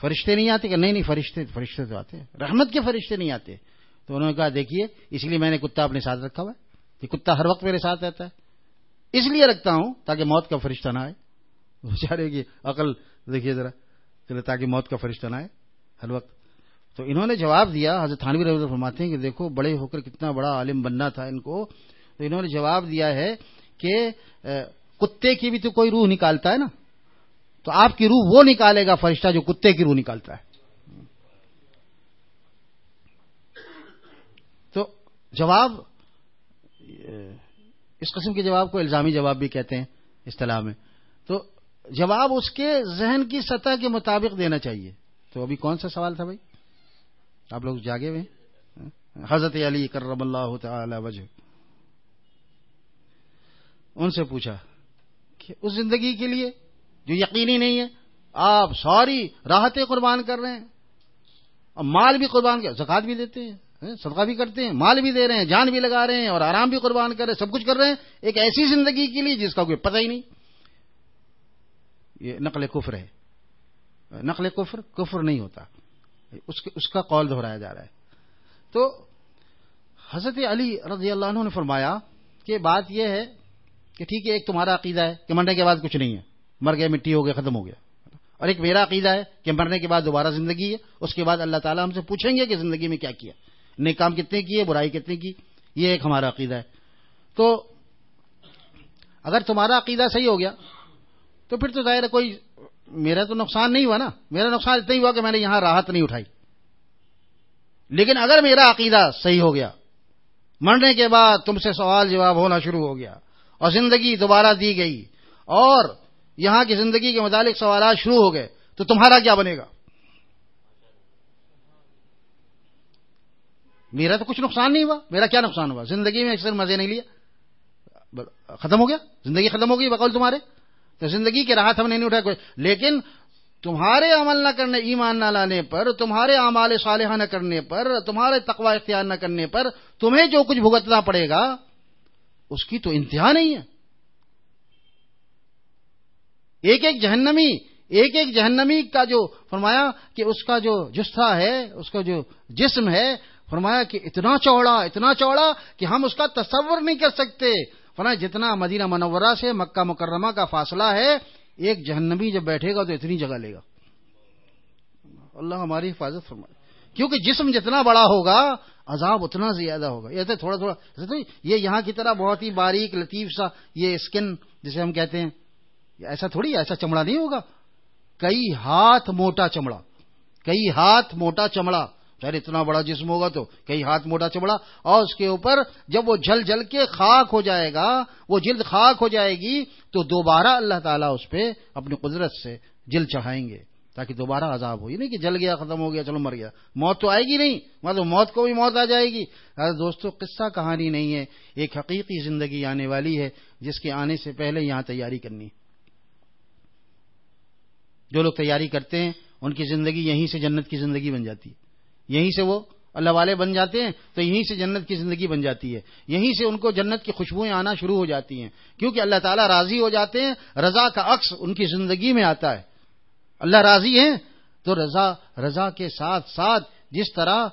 فرشتے نہیں آتے کہ نہیں نہیں، فرشتے فرشتے تو آتے۔ رحمت کے فرشتے نہیں آتے۔ تو انہوں نے کہا، دیکھیے، اس لیے میں نے کتا اپنے ساتھ رکھا ہوا ہے۔ یہ کتا ہر وقت میرے ساتھ رہتا ہے۔ اس لیے رکھتا ہوں تاکہ موت کا فرشتہ نہ آئے۔ بیچارے کی عقل، دیکھیے ذرا تاکہ موت کا فرشتہ نہ آئے ہر وقت۔ تو انہوں نے جواب دیا، حضرت تھانوی رحمت فرماتے ہیں کہ دیکھو، بڑے ہو کر کتنا بڑا عالم بننا تھا ان کو۔ تو انہوں نے جواب دیا ہے کہ کتے کی بھی تو کوئی روح نکالتا ہے نا؟ تو آپ کی روح وہ نکالے گا فرشتہ جو کتے کی روح نکالتا ہے تو جواب، اس قسم کے جواب کو الزامی جواب بھی کہتے ہیں اصطلاح میں۔ تو جواب اس کے ذہن کی سطح کے مطابق دینا چاہیے۔ تو ابھی کون سا سوال تھا بھائی؟ آپ لوگ جاگے ہوئے حضرت علی کرم اللہ تعالی وجہ۔ ان سے پوچھا کہ اس زندگی کے لیے جو یقینی نہیں ہے، آپ ساری راحتیں قربان کر رہے ہیں، اور مال بھی قربان کر زکات بھی دیتے ہیں۔ صدقہ بھی کرتے ہیں، مال بھی دے رہے ہیں، جان بھی لگا رہے ہیں اور آرام بھی قربان کر رہے ہیں، سب کچھ کر رہے ہیں، ایک ایسی زندگی کے لیے جس کا کوئی پتہ ہی نہیں۔ یہ نقل کفر ہے۔ نقل کفر کفر نہیں ہوتا۔ اس کا قول دہرایا جا رہا ہے۔ تو حضرت علی رضی اللہ عنہ نے فرمایا کہ بات یہ ہے کہ ٹھیک ہے، ایک تمہارا عقیدہ ہے کہ مرنے کے بعد کچھ نہیں ہے۔ مر گئے، مٹی ہو گیا ختم ہو گیا۔ اور ایک میرا عقیدہ ہے کہ مرنے کے بعد دوبارہ زندگی ہے، اس کے بعد اللہ تعالیٰ ہم سے پوچھیں گے کہ زندگی میں کیا کیا۔ نیک کام کتنے کیے برائی کتنے کی، یہ ایک ہمارا عقیدہ ہے۔ تو اگر تمہارا عقیدہ صحیح ہو گیا، تو پھر تو ظاہر ہے کوئی میرا تو نقصان نہیں ہوا نا۔ میرا نقصان اتنا ہی ہوا کہ میں نے یہاں راحت نہیں اٹھائی۔ لیکن اگر میرا عقیدہ صحیح ہو گیا، مرنے کے بعد تم سے سوال جواب ہونا شروع ہو گیا اور زندگی دوبارہ دی گئی اور یہاں کی زندگی کے متعلق سوالات شروع ہو گئے، تو تمہارا کیا بنے گا؟ میرا تو کچھ نقصان نہیں ہوا، میرا کیا نقصان ہوا؟ زندگی میں اکثر مزے نہیں لیا۔ ختم ہو گیا؟ زندگی ختم ہو گئی بقول تمہارے؟ تو زندگی کے راحت ہم نے نہیں اٹھایا کوئی۔ لیکن تمہارے عمل نہ کرنے، ایمان نہ لانے پر، تمہارے اعمال صالحہ نہ کرنے پر، تمہارے تقوی اختیار نہ کرنے پر تمہیں جو کچھ بھگتنا پڑے گا، اس کی تو انتہا نہیں ہے۔ ایک ایک جہنمی، ایک ایک جہنمی کا جو، فرمایا کہ اس کا جو جسا ہے، اس کا جو جسم ہے فرمایا کہ اتنا چوڑا اتنا چوڑا کہ ہم اس کا تصور نہیں کر سکتے۔ فرمایا، جتنا مدینہ منورہ سے مکہ مکرمہ کا فاصلہ ہے، ایک جہنبی جب بیٹھے گا تو اتنی جگہ لے گا۔ اللہ ہماری حفاظت فرمائے۔ کیونکہ جسم جتنا بڑا ہوگا، عذاب اتنا زیادہ ہوگا۔ یہ تھوڑا تھوڑا، یہ یہاں کی طرح بہت ہی باریک، لطیف سا، یہ اسکن جسے ہم کہتے ہیں ایسا تھوڑی، ایسا چمڑا نہیں ہوگا۔ کئی ہاتھ موٹا چمڑا، کئی ہاتھ موٹا چمڑا۔ چاہے اتنا بڑا جسم ہوگا تو کئی ہاتھ موٹا چمڑا اور اس کے اوپر جب وہ جل جل کے خاک ہو جائے گا، وہ جلد خاک ہو جائے گی، تو دوبارہ اللہ تعالیٰ اس پہ اپنی قدرت سے جلد چڑھائیں گے تاکہ دوبارہ عذاب ہو۔ یہ نہیں کہ جل گیا، ختم ہو گیا، چلو مر گیا۔ موت تو آئے گی نہیں مطلب موت کو بھی موت آ جائے گی۔ ارے دوستو، قصہ کہانی نہیں ہے، ایک حقیقی زندگی آنے والی ہے جس کے آنے سے پہلے یہاں تیاری کرنی۔ جو لوگ تیاری کرتے ہیں، ان کی زندگی یہیں سے جنت کی زندگی بن جاتی۔ ہے یہیں سے وہ اللہ والے بن جاتے ہیں تو یہیں سے جنت کی زندگی بن جاتی ہے۔ یہیں سے ان کو جنت کی خوشبوئیں آنا شروع ہو جاتی ہیں۔ کیونکہ اللہ تعالیٰ راضی ہو جاتے ہیں، رضا کا عکس ان کی زندگی میں آتا ہے۔ اللہ راضی ہے تو رضا رضا کے ساتھ ساتھ جس طرح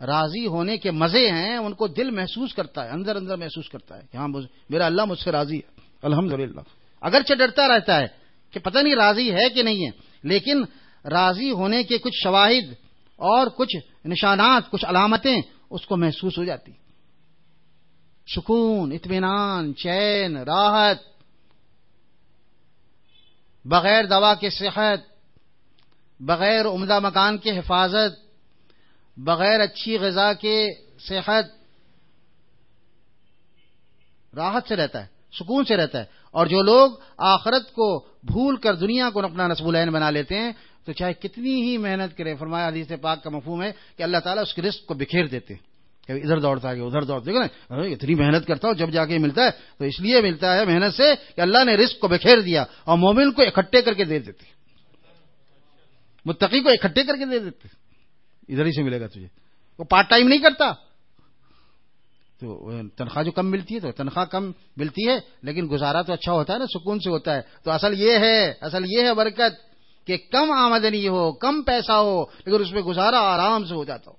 راضی ہونے کے مزے ہیں، ان کو دل محسوس کرتا ہے، اندر اندر محسوس کرتا ہے کہ ہاں میرا اللہ مجھ سے راضی ہے۔ الحمد للہ اگرچہ ڈرتا رہتا ہے کہ پتہ نہیں راضی ہے کہ نہیں ہے، لیکن راضی ہونے کے کچھ شواہد اور کچھ نشانات، کچھ علامتیں اس کو محسوس ہو جاتی۔ سکون، اطمینان، چین، راحت، بغیر دوا کے صحت، بغیر عمدہ مکان کے حفاظت، بغیر اچھی غذا کے صحت، راحت سے رہتا ہے، سکون سے رہتا ہے۔ اور جو لوگ آخرت کو بھول کر دنیا کو اپنا نصب العین بنا لیتے ہیں تو چاہے کتنی ہی محنت کرے، فرمایا حدیث پاک کا مفہوم ہے کہ اللہ تعالیٰ اس کے رسک کو بکھیر دیتے کبھی ادھر دوڑتا ہے ادھر دوڑتا ہے۔ اتنی محنت کرتا ہوں، جب جا کے ملتا ہے، تو اس لیے ملتا ہے محنت سے کہ اللہ نے رسک کو بکھیر دیا اور مومن کو اکٹھے کر کے دے دیتے۔ متقی کو اکٹھے کر کے دے دیتے۔ ادھر ہی سے ملے گا تجھے۔ وہ پارٹ ٹائم نہیں کرتا۔ تو تنخواہ جو کم ملتی ہے، تو تنخواہ کم ملتی ہے، لیکن گزارا تو اچھا ہوتا ہے نا، سکون سے ہوتا ہے۔ تو اصل یہ ہے، اصل یہ ہے برکت۔ کہ کم آمدنی ہو، کم پیسہ ہو، لیکن اس میں گزارا آرام سے ہو جاتا ہو۔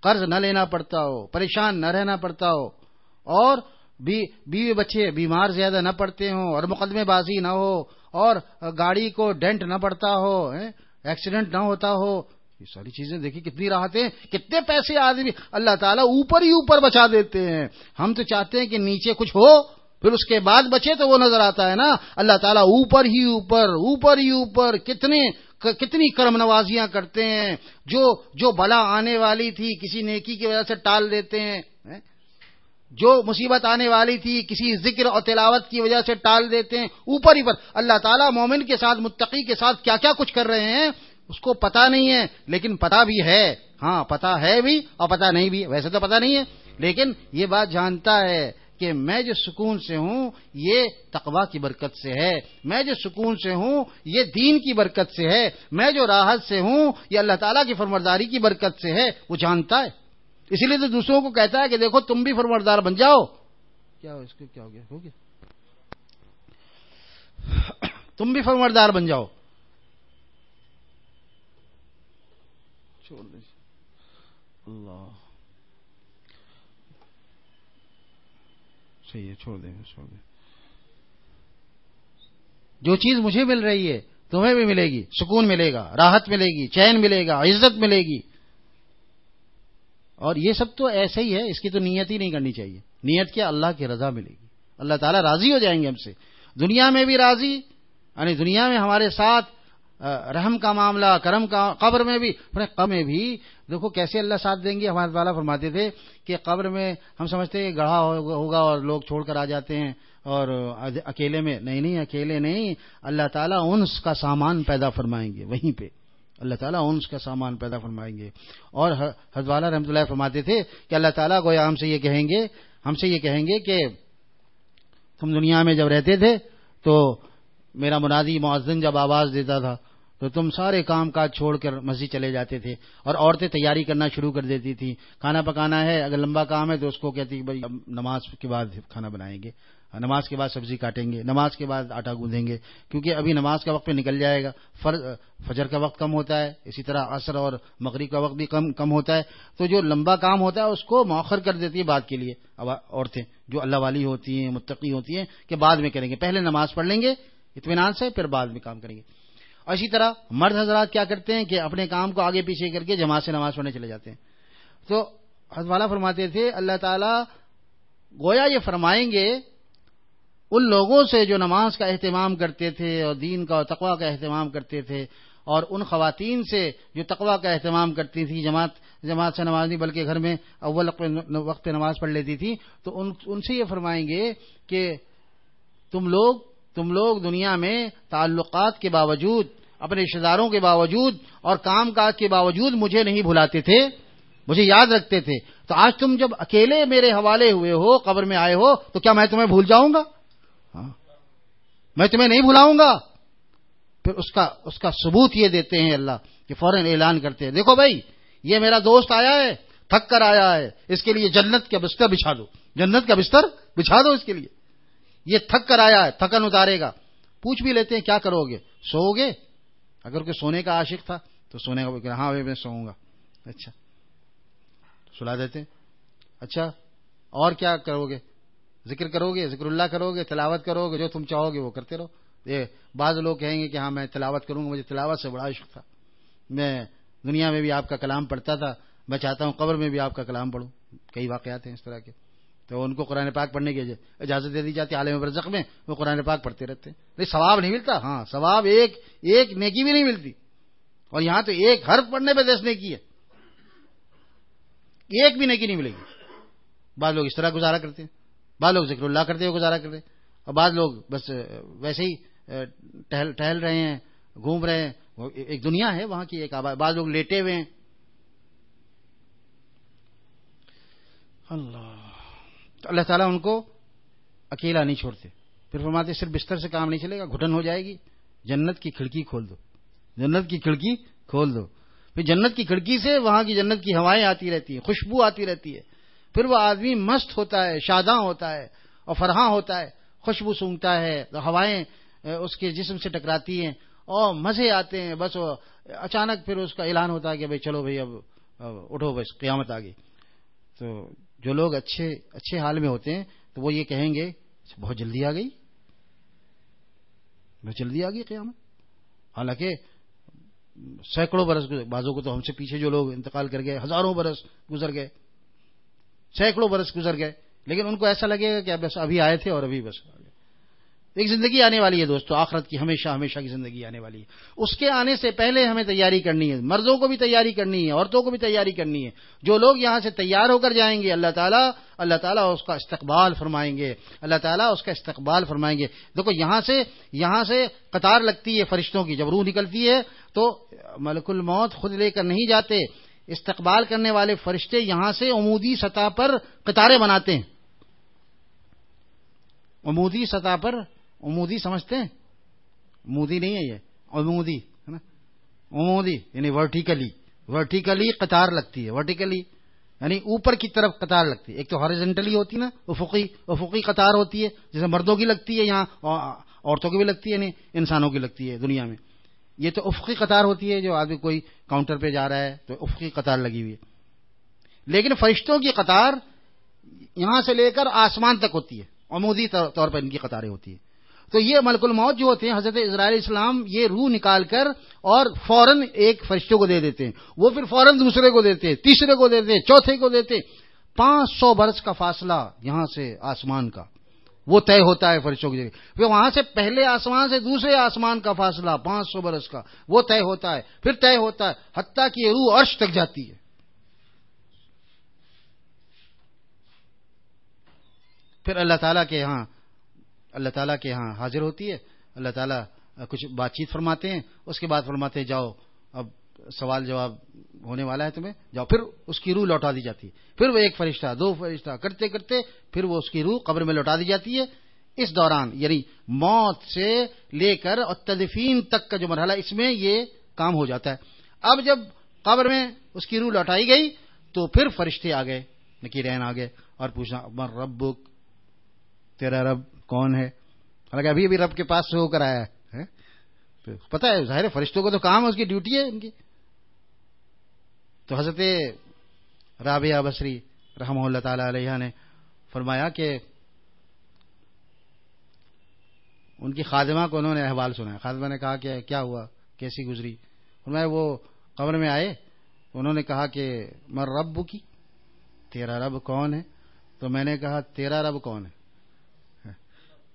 قرض نہ لینا پڑتا ہو، پریشان نہ رہنا پڑتا ہو۔ اور بیوی بچے بیمار زیادہ نہ پڑتے ہوں اور مقدمے بازی نہ ہو اور گاڑی کو ڈینٹ نہ پڑتا ہو ایکسیڈنٹ نہ ہوتا ہو۔ یہ ساری چیزیں دیکھیں کتنی راحتیں کتنے پیسے آدمی اللہ تعالیٰ اوپر ہی اوپر بچا دیتے ہیں۔ ہم تو چاہتے ہیں کہ نیچے کچھ ہو۔ پھر اس کے بعد بچے تو وہ نظر آتا ہے نا، اللہ تعالیٰ اوپر ہی اوپر اوپر ہی اوپر، کتنے، کتنی کرم نوازیاں کرتے ہیں، جو جو بلا آنے والی تھی کسی نیکی کی وجہ سے ٹال دیتے ہیں جو مصیبت آنے والی تھی کسی ذکر اور تلاوت کی وجہ سے ٹال دیتے ہیں، اوپر ہی پر۔ اللہ تعالیٰ مومن کے ساتھ، متقی کے ساتھ کیا کیا کچھ کر رہے ہیں؟ اس کو پتا نہیں ہے، لیکن پتا بھی ہے۔ ہاں پتا ہے بھی اور پتا نہیں بھی، ویسے تو پتا نہیں ہے، لیکن یہ بات جانتا ہے۔ کہ میں جو سکون سے ہوں، یہ تقوا کی برکت سے ہے۔ میں جو سکون سے ہوں، یہ دین کی برکت سے ہے۔ میں جو راحت سے ہوں، یہ اللہ تعالیٰ کی فرمرداری کی برکت سے ہے۔ وہ جانتا ہے۔ اسی لیے تو دوسروں کو کہتا ہے کہ دیکھو، تم بھی فرمردار بن جاؤ۔ کیا اس کو، کیا ہو گیا؟ ہو گیا۔ تم بھی فرمردار بن جاؤ۔ چھوڑ اللہ۔ صحیح ہے چھوڑ دیں چھوڑ دیں۔ جو چیز مجھے مل رہی ہے، تمہیں بھی ملے گی، سکون ملے گا، راحت ملے گی، چین ملے گا، عزت ملے گی۔ اور یہ سب تو ایسے ہی ہے، اس کی تو نیت ہی نہیں کرنی چاہیے۔ نیت کیا؟ اللہ کی رضا ملے گی۔ اللہ تعالیٰ راضی ہو جائیں گے ہم سے۔ دنیا میں بھی راضی یعنی دنیا میں ہمارے ساتھ رحم کا معاملہ، کرم کا، قبر میں بھی قبر میں بھی دیکھو کیسے اللہ ساتھ دیں گے؟ ہمارے والا فرماتے تھے کہ قبر میں ہم سمجھتے ہیں گڑھا ہوگا اور لوگ چھوڑ کر آ جاتے ہیں اور اکیلے میں، نہیں نہیں، اکیلے نہیں، اللہ تعالیٰ انس کا سامان پیدا فرمائیں گے، وہیں پہ۔ اللہ تعالیٰ انس کا سامان پیدا فرمائیں گے۔ اور حض والا رحمۃ اللہ فرماتے تھے کہ اللہ تعالیٰ گویا ہم سے یہ کہیں گے، ہم سے یہ کہیں گے کہ تم دنیا میں جب رہتے تھے تو میرا منادی معذن جب آواز دیتا تھا۔ تو تم سارے کام کاج چھوڑ کر مسجد چلے جاتے تھے اور عورتیں تیاری کرنا شروع کر دیتی تھیں۔ کھانا پکانا ہے، اگر لمبا کام ہے تو اس کو کہتی کہ بھائی نماز کے بعد کھانا بنائیں گے۔ ہاں، نماز کے بعد سبزی کاٹیں گے، نماز کے بعد آٹا گوندیں گے۔ کیونکہ ابھی نماز کا وقت پہ نکل جائے گا فجر کا وقت کم ہوتا ہے، اسی طرح عصر اور مغرب کا وقت بھی کم کم ہوتا ہے۔ تو جو لمبا کام ہوتا ہے، اس کو مؤخر کر دیتی ہے بات کے لیے۔ عورتیں جو اللہ والی ہوتی ہیں، متقی ہوتی ہیں، کہ بعد میں کریں گے۔ پہلے نماز پڑھ لیں گے، اطمینان سے، پھر بعد میں کام کریں گے۔ اور اسی طرح مرد حضرات کیا کرتے ہیں کہ اپنے کام کو آگے پیچھے کر کے جماعت سے نماز پڑھنے چلے جاتے ہیں۔ تو حضرت والا فرماتے تھے، اللہ تعالیٰ گویا یہ فرمائیں گے، ان لوگوں سے جو نماز کا اہتمام کرتے تھے اور دین کا اور تقوا کا اہتمام کرتے تھے اور ان خواتین سے جو تقوا کا اہتمام کرتی تھی، جماعت جماعت سے نماز نہیں بلکہ گھر میں اول وقت نماز پڑھ لیتی تھی، تو ان ان سے یہ فرمائیں گے کہ تم لوگ تم لوگ دنیا میں تعلقات کے باوجود، اپنے رشتے داروں کے باوجود اور کام کاج کے باوجود مجھے نہیں بھلاتے تھے، مجھے یاد رکھتے تھے۔ تو آج تم جب اکیلے میرے حوالے ہوئے ہو، قبر میں آئے ہو، تو کیا میں تمہیں بھول جاؤں گا؟ ہاں۔ میں تمہیں نہیں بھلاؤں گا؟ پھر اس کا اس کا ثبوت یہ دیتے ہیں اللہ کہ فوراً اعلان کرتے ہیں۔ دیکھو بھائی، یہ میرا دوست آیا ہے، تھک کر آیا ہے، اس کے لیے جنت کا بستر بچھا دو۔ جنت کا بستر بچھا دو اس کے لیے۔ یہ تھک کر آیا ہے، تھکن اتارے گا۔ پوچھ بھی لیتے ہیں، کیا کرو گے؟ سو گے؟ اگر کوئی سونے کا عاشق تھا تو سونے کا ہاں میں سوؤں گا۔ اچھا۔ سلا دیتے ہیں۔ اچھا اور کیا کرو گے؟ ذکر کرو گے، ذکر اللہ کرو گے، تلاوت کرو گے، جو تم چاہو گے وہ کرتے رہو۔ یہ بعض لوگ کہیں گے کہ ہاں میں تلاوت کروں گا، مجھے تلاوت سے بڑا عشق تھا۔ میں دنیا میں بھی آپ کا کلام پڑھتا تھا میں چاہتا ہوں، قبر میں بھی آپ کا کلام پڑھوں۔ کئی واقعات ہیں اس طرح کے۔ تو ان کو قرآن پاک پڑھنے کی اجازت دے دی جاتی عالم برزخ میں، وہ قرآن پاک پڑھتے رہتے ہیں۔ نہیں، ثواب نہیں ملتا۔ ہاں ثواب ایک ایک نیکی بھی نہیں ملتی۔ اور یہاں تو ایک ہر پڑھنے پہ دس نیکی ہے۔ ایک بھی نیکی نہیں ملے گی۔ بعض لوگ اس طرح گزارا کرتے ہیں۔ بعض لوگ ذکر اللہ کرتے ہوئے گزارا کرتے ہیں۔ اور بعض لوگ بس ویسے ہی ٹہل رہے ہیں، گھوم رہے ہیں۔ ایک دنیا ہے وہاں کی، ایک آباد بعض لوگ لیٹے ہوئے ہیں۔ اللہ۔ تو اللہ تعالیٰ ان کو اکیلا نہیں چھوڑتے۔ پھر فرماتے صرف بستر سے کام نہیں چلے گا، گھٹن ہو جائے گی۔ جنت کی کھڑکی کھول دو۔ جنت کی کھڑکی کھول دو۔ پھر جنت کی کھڑکی سے وہاں کی جنت کی ہوائیں آتی رہتی ہیں، خوشبو آتی رہتی ہے۔ پھر وہ آدمی مست ہوتا ہے، شاداں ہوتا ہے اور فرحاں ہوتا ہے، خوشبو سونگتا ہے، ہوائیں اس کے جسم سے ٹکراتی ہیں اور مزے آتے ہیں۔ بس اچانک پھر اس کا اعلان ہوتا ہے کہ بھائی چلو بھائی اب اٹھو بس، قیامت آ گئی۔ تو جو لوگ اچھے اچھے حال میں ہوتے ہیں، تو وہ یہ کہیں گے اچھا، بہت جلدی آ گئی۔ بہت جلدی آ گئی قیامت۔ حالانکہ سینکڑوں برس بازوں کو تو ہم سے پیچھے جو لوگ انتقال کر گئے، ہزاروں برس گزر گئے، سینکڑوں برس گزر گئے، لیکن ان کو ایسا لگے گا کہ بس ابھی آئے تھے اور ابھی بس ایک زندگی آنے والی ہے دوستو، آخرت کی ہمیشہ ہمیشہ کی زندگی آنے والی ہے۔ اس کے آنے سے پہلے ہمیں تیاری کرنی ہے۔ مردوں کو بھی تیاری کرنی ہے، عورتوں کو بھی تیاری کرنی ہے۔ جو لوگ یہاں سے تیار ہو کر جائیں گے، اللہ تعالیٰ اللہ تعالیٰ اس کا استقبال فرمائیں گے۔ اللہ تعالیٰ اس کا استقبال فرمائیں گے۔ دیکھو، یہاں سے یہاں سے قطار لگتی ہے فرشتوں کی۔ جب روح نکلتی ہے تو ملک الموت خود لے کر نہیں جاتے۔ استقبال کرنے والے فرشتے یہاں سے عمودی سطح پر قطاریں بناتے ہیں۔ عمودی سطح پر امودی سمجھتے ہیں؟ مودی نہیں ہے یہ۔ امودی ہے نا؟ امودی یعنی ورٹیکلی۔ ورٹیکلی قطار لگتی ہے، ورٹیکلی۔ یعنی اوپر کی طرف قطار لگتی ہے۔ ایک تو ہارجنٹلی ہوتی ہے نا افقی افقی قطار ہوتی ہے، جیسے مردوں کی لگتی ہے یہاں عورتوں کی بھی لگتی ہے یعنی انسانوں کی لگتی ہے دنیا میں۔ یہ تو افقی قطار ہوتی ہے، جو آدمی کوئی کاؤنٹر پہ جا رہا ہے، تو افقی قطار لگی ہوئی ہے۔ لیکن فرشتوں کی قطار یہاں سے لے کر آسمان تک ہوتی ہے عمودی طور پر ان کی قطاریں ہوتی ہیں۔ تو یہ ملک الموت جو ہوتے ہیں، حضرت اسرائیل اسلام یہ روح نکال کر اور فوراً ایک فرشتوں کو دے دیتے ہیں۔ وہ پھر فوراً دوسرے کو دیتے ہیں، تیسرے کو دیتے ہیں، چوتھے کو دیتے پانچ سو برس کا فاصلہ یہاں سے آسمان کا۔ وہ طے ہوتا ہے فرشتوں کی جگہ۔ پھر وہاں سے پہلے آسمان سے دوسرے آسمان کا فاصلہ، پانچ سو برس کا۔ وہ طے ہوتا ہے۔ پھر طے ہوتا ہے، حتیٰ کہ یہ روح عرش تک جاتی ہے۔ پھر اللہ تعالیٰ کے یہاں اللہ تعالیٰ کے ہاں حاضر ہوتی ہے، اللہ تعالیٰ کچھ بات چیت فرماتے ہیں، اس کے بعد فرماتے ہیں، جاؤ، اب سوال جواب ہونے والا ہے تمہیں، جاؤ، پھر اس کی روح لوٹا دی جاتی ہے۔ پھر وہ ایک فرشتہ، دو فرشتہ، کرتے کرتے پھر وہ اس کی روح قبر میں لوٹا دی جاتی ہے۔ اس دوران یعنی موت سے لے کر اور تدفین تک کا جو مرحلہ، اس میں یہ کام ہو جاتا ہے۔ اب جب قبر میں اس کی روح لوٹائی گئی، تو پھر فرشتے آ گئے، نکیرین آ گئے اور پوچھنا رب تیرا رب کون ہے؟ حالانکہ ابھی ابھی رب کے پاس سے ہو کر آیا ہے پتا ہے، ظاہر فرشتوں کو تو کام ہے، اس کی ڈیوٹی ہے ان کی۔ تو حضرت رابعہ بصری رحم اللہ تعالی علیہ نے فرمایا کہ ان کی خادمہ کو انہوں نے احوال سنا خادمہ نے کہا کہ کیا ہوا؟ کیسی گزری؟ میں وہ قبر میں آئے، انہوں نے کہا کہ مر رب کی تیرا رب کون ہے؟ تو میں نے کہا تیرا رب کون ہے؟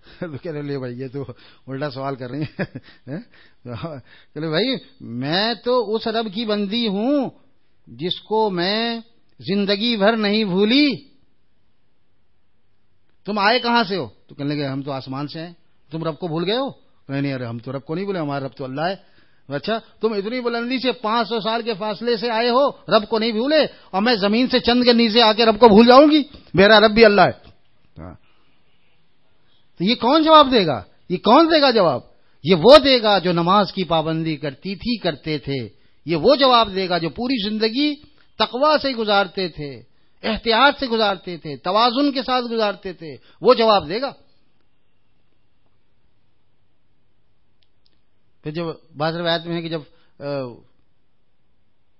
تو کہہ رہے بھائی، یہ تو الٹا سوال کر رہی ہیں۔ چلے بھائی، میں تو اس رب کی بندی ہوں جس کو میں زندگی بھر نہیں بھولی۔ تم آئے کہاں سے ہو؟ تو کہنے لگے، ہم تو آسمان سے ہیں۔ تم رب کو بھول گئے ہو؟ نہیں نہیں ارے، ہم تو رب کو نہیں بولے ہمارا رب تو اللہ ہے۔ اچھا تم اتنی بلندی سے پانچ سو سال کے فاصلے سے آئے ہو، رب کو نہیں بھولے، اور میں زمین سے چند کے نیچے آ کے رب کو بھول جاؤں گی۔ میرا رب بھی اللہ ہے۔ تو یہ کون جواب دے گا؟ یہ کون دے گا جواب؟ یہ وہ دے گا جو نماز کی پابندی کرتی تھی، کرتے تھے۔ یہ وہ جواب دے گا جو پوری زندگی تقوا سے گزارتے تھے، احتیاط سے گزارتے تھے، توازن کے ساتھ گزارتے تھے۔ وہ جواب دے گا؟ پھر جب بعض روایت میں ہے کہ جب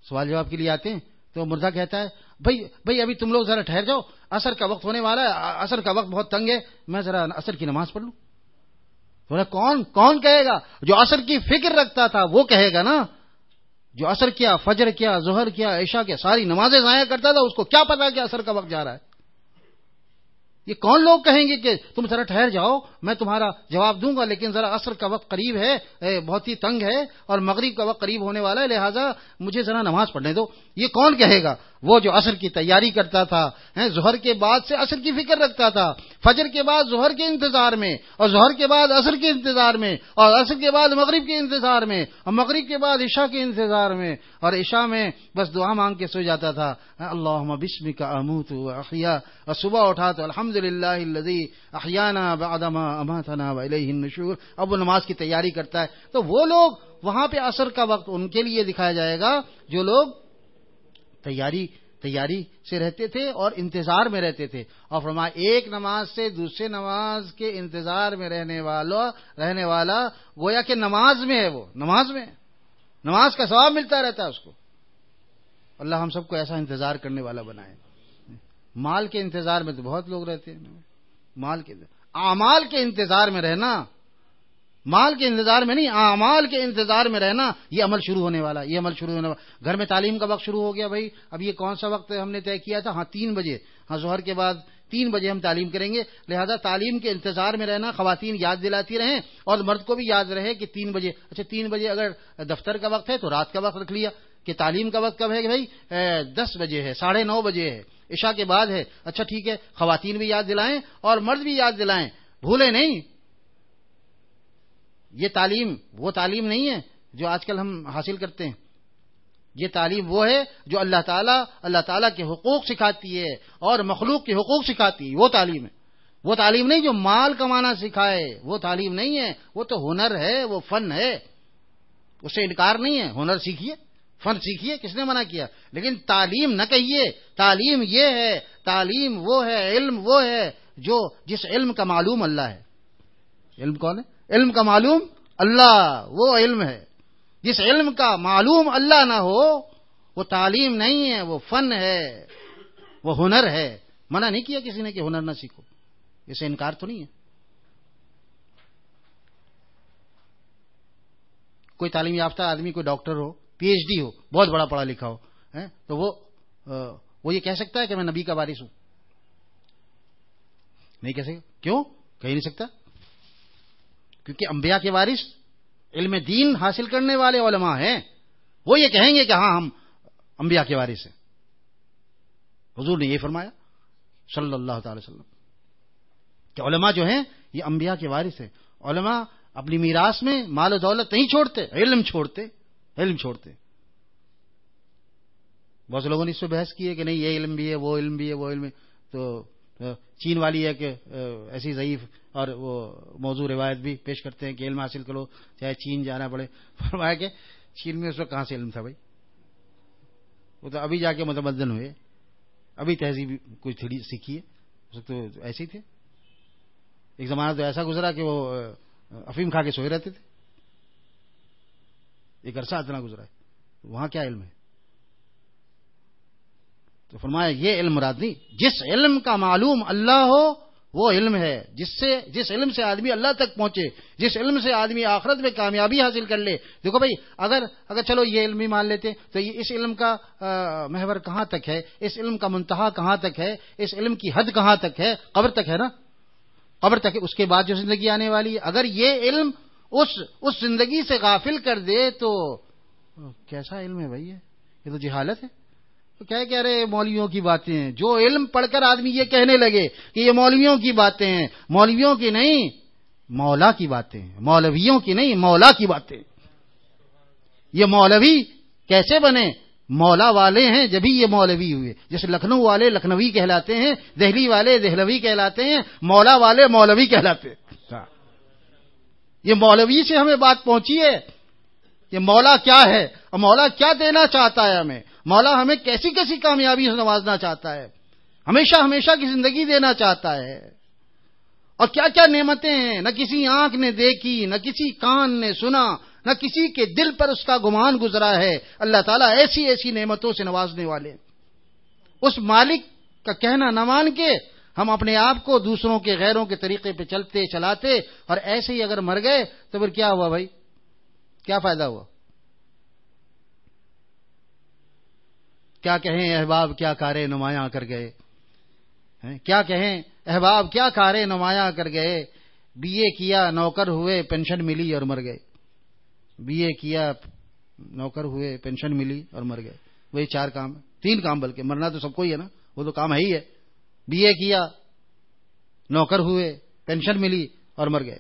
سوال جواب کے لیے آتے ہیں تو مردہ کہتا ہے بھائی بھائی، ابھی تم لوگ ذرا ٹھہر جاؤ۔ اثر کا وقت ہونے والا ہے۔ اثر کا وقت بہت تنگ ہے۔ میں ذرا اثر کی نماز پڑھ لوں۔ بولا کون کون کہے گا؟ جو اثر کی فکر رکھتا تھا، وہ کہے گا نا۔ جو اثر کیا، فجر کیا، ظہر کیا، عشاء کیا، ساری نمازیں ضائع کرتا تھا، اس کو کیا پتا کہ اثر کا وقت جا رہا ہے؟ یہ کون لوگ کہیں گے کہ تم ذرا ٹھہر جاؤ، میں تمہارا جواب دوں گا، لیکن ذرا عصر کا وقت قریب ہے بہت ہی تنگ ہے، اور مغرب کا وقت قریب ہونے والا ہے، لہٰذا مجھے ذرا نماز پڑھنے دو۔ یہ کون کہے گا؟ وہ جو عصر کی تیاری کرتا تھا ظہر کے بعد سے عصر کی فکر رکھتا تھا۔ فجر کے بعد ظہر کے انتظار میں، اور ظہر کے بعد عصر کے انتظار میں، اور عصر کے بعد مغرب کے انتظار میں، اور مغرب کے بعد عشاء کے انتظار میں، اور عشاء میں بس دعا مانگ کے سو جاتا تھا۔ اللہ بسم کا اموت احیا۔ اور صبح اٹھا تو الحمد للہ احیانہ اماتنا النشور۔ اب وہ نماز کی تیاری کرتا ہے۔ تو وہ لوگ وہاں پہ عصر کا وقت ان کے لیے دکھایا جائے گا، جو لوگ تیاری تیاری سے رہتے تھے اور انتظار میں رہتے تھے۔ اور فرما ایک نماز سے دوسرے نماز کے انتظار میں رہنے والا رہنے والا گویا کہ نماز میں ہے وہ، نماز میں نماز کا ثواب ملتا رہتا ہے اس کو۔ اللہ ہم سب کو ایسا انتظار کرنے والا بنائے۔ مال کے انتظار میں تو بہت لوگ رہتے ہیں۔ مال کے اعمال کے انتظار میں رہنا مال کے انتظار میں نہیں، اعمال کے انتظار میں رہنا، یہ عمل شروع ہونے والا، یہ عمل شروع ہونے والا۔ گھر میں تعلیم کا وقت شروع ہو گیا بھائی۔ اب یہ کون سا وقت ہم نے طے کیا تھا؟ ہاں تین بجے۔ ہاں ظہر کے بعد تین بجے ہم تعلیم کریں گے۔ لہذا تعلیم کے انتظار میں رہنا، خواتین یاد دلاتی رہیں اور مرد کو بھی یاد رہے کہ تین بجے اچھا تین بجے اگر دفتر کا وقت ہے تو رات کا وقت رکھ لیا۔ کہ تعلیم کا وقت کب ہے کہ بھائی؟ دس بجے ہے، ساڑھے نو بجے ہے۔ عشاء کے بعد ہے۔ اچھا ٹھیک ہے۔ خواتین بھی یاد دلائیں اور مرد بھی یاد دلائیں۔ بھولے نہیں۔ یہ تعلیم، وہ تعلیم نہیں ہے جو آج کل ہم حاصل کرتے ہیں۔ یہ تعلیم وہ ہے جو اللہ تعالیٰ اللہ تعالیٰ کے حقوق سکھاتی ہے اور مخلوق کے حقوق سکھاتی ہے، وہ تعلیم ہے۔ وہ تعلیم نہیں جو مال کمانا سکھائے، وہ تعلیم نہیں ہے۔ وہ تو ہنر ہے، وہ فن ہے۔ اس سے انکار نہیں ہے۔ ہنر سیکھیے، فن سیکھیے، کس نے منع کیا؟ لیکن تعلیم نہ کہیے۔ تعلیم یہ ہے، تعلیم وہ ہے، علم وہ ہے جو جس علم کا معلوم اللہ ہے۔ علم کون ہے؟ علم کا معلوم اللہ، وہ علم ہے۔ جس علم کا معلوم اللہ نہ ہو، وہ تعلیم نہیں ہے، وہ فن ہے، وہ ہنر ہے۔ منع نہیں کیا کسی نے کہ ہنر نہ سیکھو۔ اسے انکار تو نہیں ہے۔ کوئی تعلیم یافتہ آدمی، کوئی ڈاکٹر ہو، پی ایچ ڈی ہو، بہت بڑا پڑھا لکھا ہو تو وہ وہ یہ کہہ سکتا ہے کہ میں نبی کا وارث ہوں۔ نہیں کہہ سکتا۔ کیوں؟ کہہ نہیں سکتا۔ کیونکہ انبیاء کے وارث علم دین حاصل کرنے والے علماء ہیں، وہ یہ کہیں گے کہ ہاں ہم انبیاء کے وارث ہیں۔ حضور نے یہ فرمایا صلی اللہ تعالی وسلم کہ علماء جو ہیں، یہ انبیاء کے وارث ہیں۔ علماء اپنی میراث میں مال و دولت نہیں چھوڑتے، علم چھوڑتے علم چھوڑتے۔ بہت سے لوگوں نے اس پہ بحث کی ہے کہ نہیں، یہ علم بھی ہے، وہ علم بھی ہے، وہ علم تو چین والی ہے کہ ایسی ضعیف اور وہ موضوع روایت بھی پیش کرتے ہیں کہ علم حاصل کرو، چاہے چین جانا پڑے۔ فرمایا کہ چین میں اس وقت کہاں سے علم تھا بھائی؟ وہ تو ابھی جا کے متمدن ہوئے۔ ابھی تہذیب کچھ تھوڑی سیکھی ہے۔ اس وقت تو ایسے ہی تھے۔ ایک زمانہ تو ایسا گزرا کہ وہ افیم کھا کے سوئے رہتے تھے۔ ایک عرصہ اتنا گزرا ہے۔ وہاں کیا علم ہے؟ تو فرمایا، یہ علم مراد نہیں، جس علم کا معلوم اللہ ہو، وہ علم ہے۔ جس سے، جس علم سے آدمی اللہ تک پہنچے، جس علم سے آدمی آخرت میں کامیابی حاصل کر لے۔ دیکھو بھائی، اگر اگر چلو یہ علم ہی مان لیتے، تو یہ اس علم کا محور کہاں تک ہے؟ اس علم کا منتہا کہاں تک ہے؟ اس علم کی حد کہاں تک ہے؟ قبر تک ہے نا؟ قبر تک، اس کے بعد جو زندگی آنے والی ہے۔ اگر یہ علم اس اس زندگی سے غافل کر دے تو، کیسا علم ہے بھائی یہ تو جہالت ہے۔ تو کیا کہہ رہے مولویوں کی باتیں ہیں۔ جو علم پڑھ کر آدمی یہ کہنے لگے کہ یہ مولویوں کی باتیں ہیں مولویوں کی نہیں مولا کی باتیں ہیں۔ مولویوں کی نہیں مولا کی باتیں یہ مولوی کیسے بنے؟ مولا والے ہیں جبھی یہ مولوی ہوئے۔ جیسے لکھنؤ والے لکھنوی کہلاتے ہیں دہلی والے دہلوی کہلاتے ہیں مولا والے مولوی کہلاتے ہیں۔ یہ مولوی سے ہمیں بات پہنچی ہے یہ مولا کیا ہے اور مولا کیا دینا چاہتا ہے ہمیں۔ مولا ہمیں کیسی کیسی کامیابی سے نوازنا چاہتا ہے؟ ہمیشہ ہمیشہ کی زندگی دینا چاہتا ہے۔ اور کیا کیا نعمتیں ہیں؟ نہ کسی آنکھ نے دیکھی، نہ کسی کان نے سنا، نہ کسی کے دل پر اس کا گمان گزرا ہے۔ اللہ تعالیٰ ایسی ایسی نعمتوں سے نوازنے والے اس مالک کا کہنا نہ مان کے ہم اپنے آپ کو دوسروں کے غیروں کے طریقے پہ چلتے، چلاتے اور ایسے ہی اگر مر گئے تو پھر کیا ہوا بھائی؟ کیا فائدہ ہوا؟ کیا کہیں احباب کیا کارے نمایاں کر گئے؟ کیا کہیں احباب کیا کارے نمایاں کر گئے؟ بی اے کیا نوکر ہوئے پینشن ملی اور مر گئے۔ بی اے کیا نوکر ہوئے پینشن ملی اور مر گئے۔ وہی چار کام تین کام بلکہ مرنا تو سب کو ہی ہے نا؟ وہ تو کام ہے ہی ہے۔ بی اے کیا نوکر ہوئے پینشن ملی اور مر گئے۔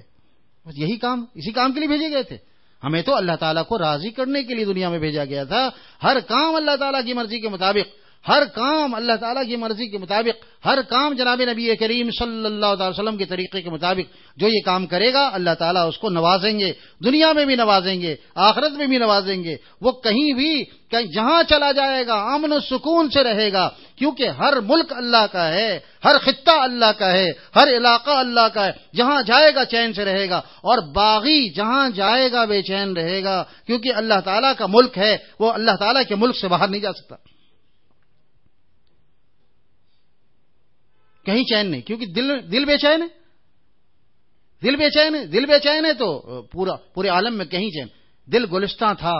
بس یہی کام، اسی کام کے لیے بھیجے گئے تھے۔ ہمیں تو اللہ تعالیٰ کو راضی کرنے کے لیے دنیا میں بھیجا گیا تھا۔ ہر کام اللہ تعالیٰ کی مرضی کے مطابق۔ ہر کام اللہ تعالیٰ کی مرضی کے مطابق، ہر کام جناب نبی کریم صلی اللہ علیہ وسلم کے طریقے کے مطابق جو یہ کام کرے گا، اللہ تعالیٰ اس کو نوازیں گے، دنیا میں بھی نوازیں گے، آخرت میں بھی نوازیں گے۔ وہ کہیں بھی کہیں جہاں چلا جائے گا امن و سکون سے رہے گا۔ کیونکہ ہر ملک اللہ کا ہے، ہر خطہ اللہ کا ہے، ہر علاقہ اللہ کا ہے۔ جہاں جائے گا، چین سے رہے گا۔ اور باغی جہاں جائے گا، بے چین رہے گا۔ کیونکہ اللہ تعالیٰ کا ملک ہے، وہ اللہ تعالیٰ کے ملک سے باہر نہیں جا سکتا۔ کہیں چین نہیں، کیونکہ دل دل بے چین ہے۔ دل بے چین ہے دل بے چین ہے تو پورا، پورے عالم میں کہیں چین۔ دل گلستان تھا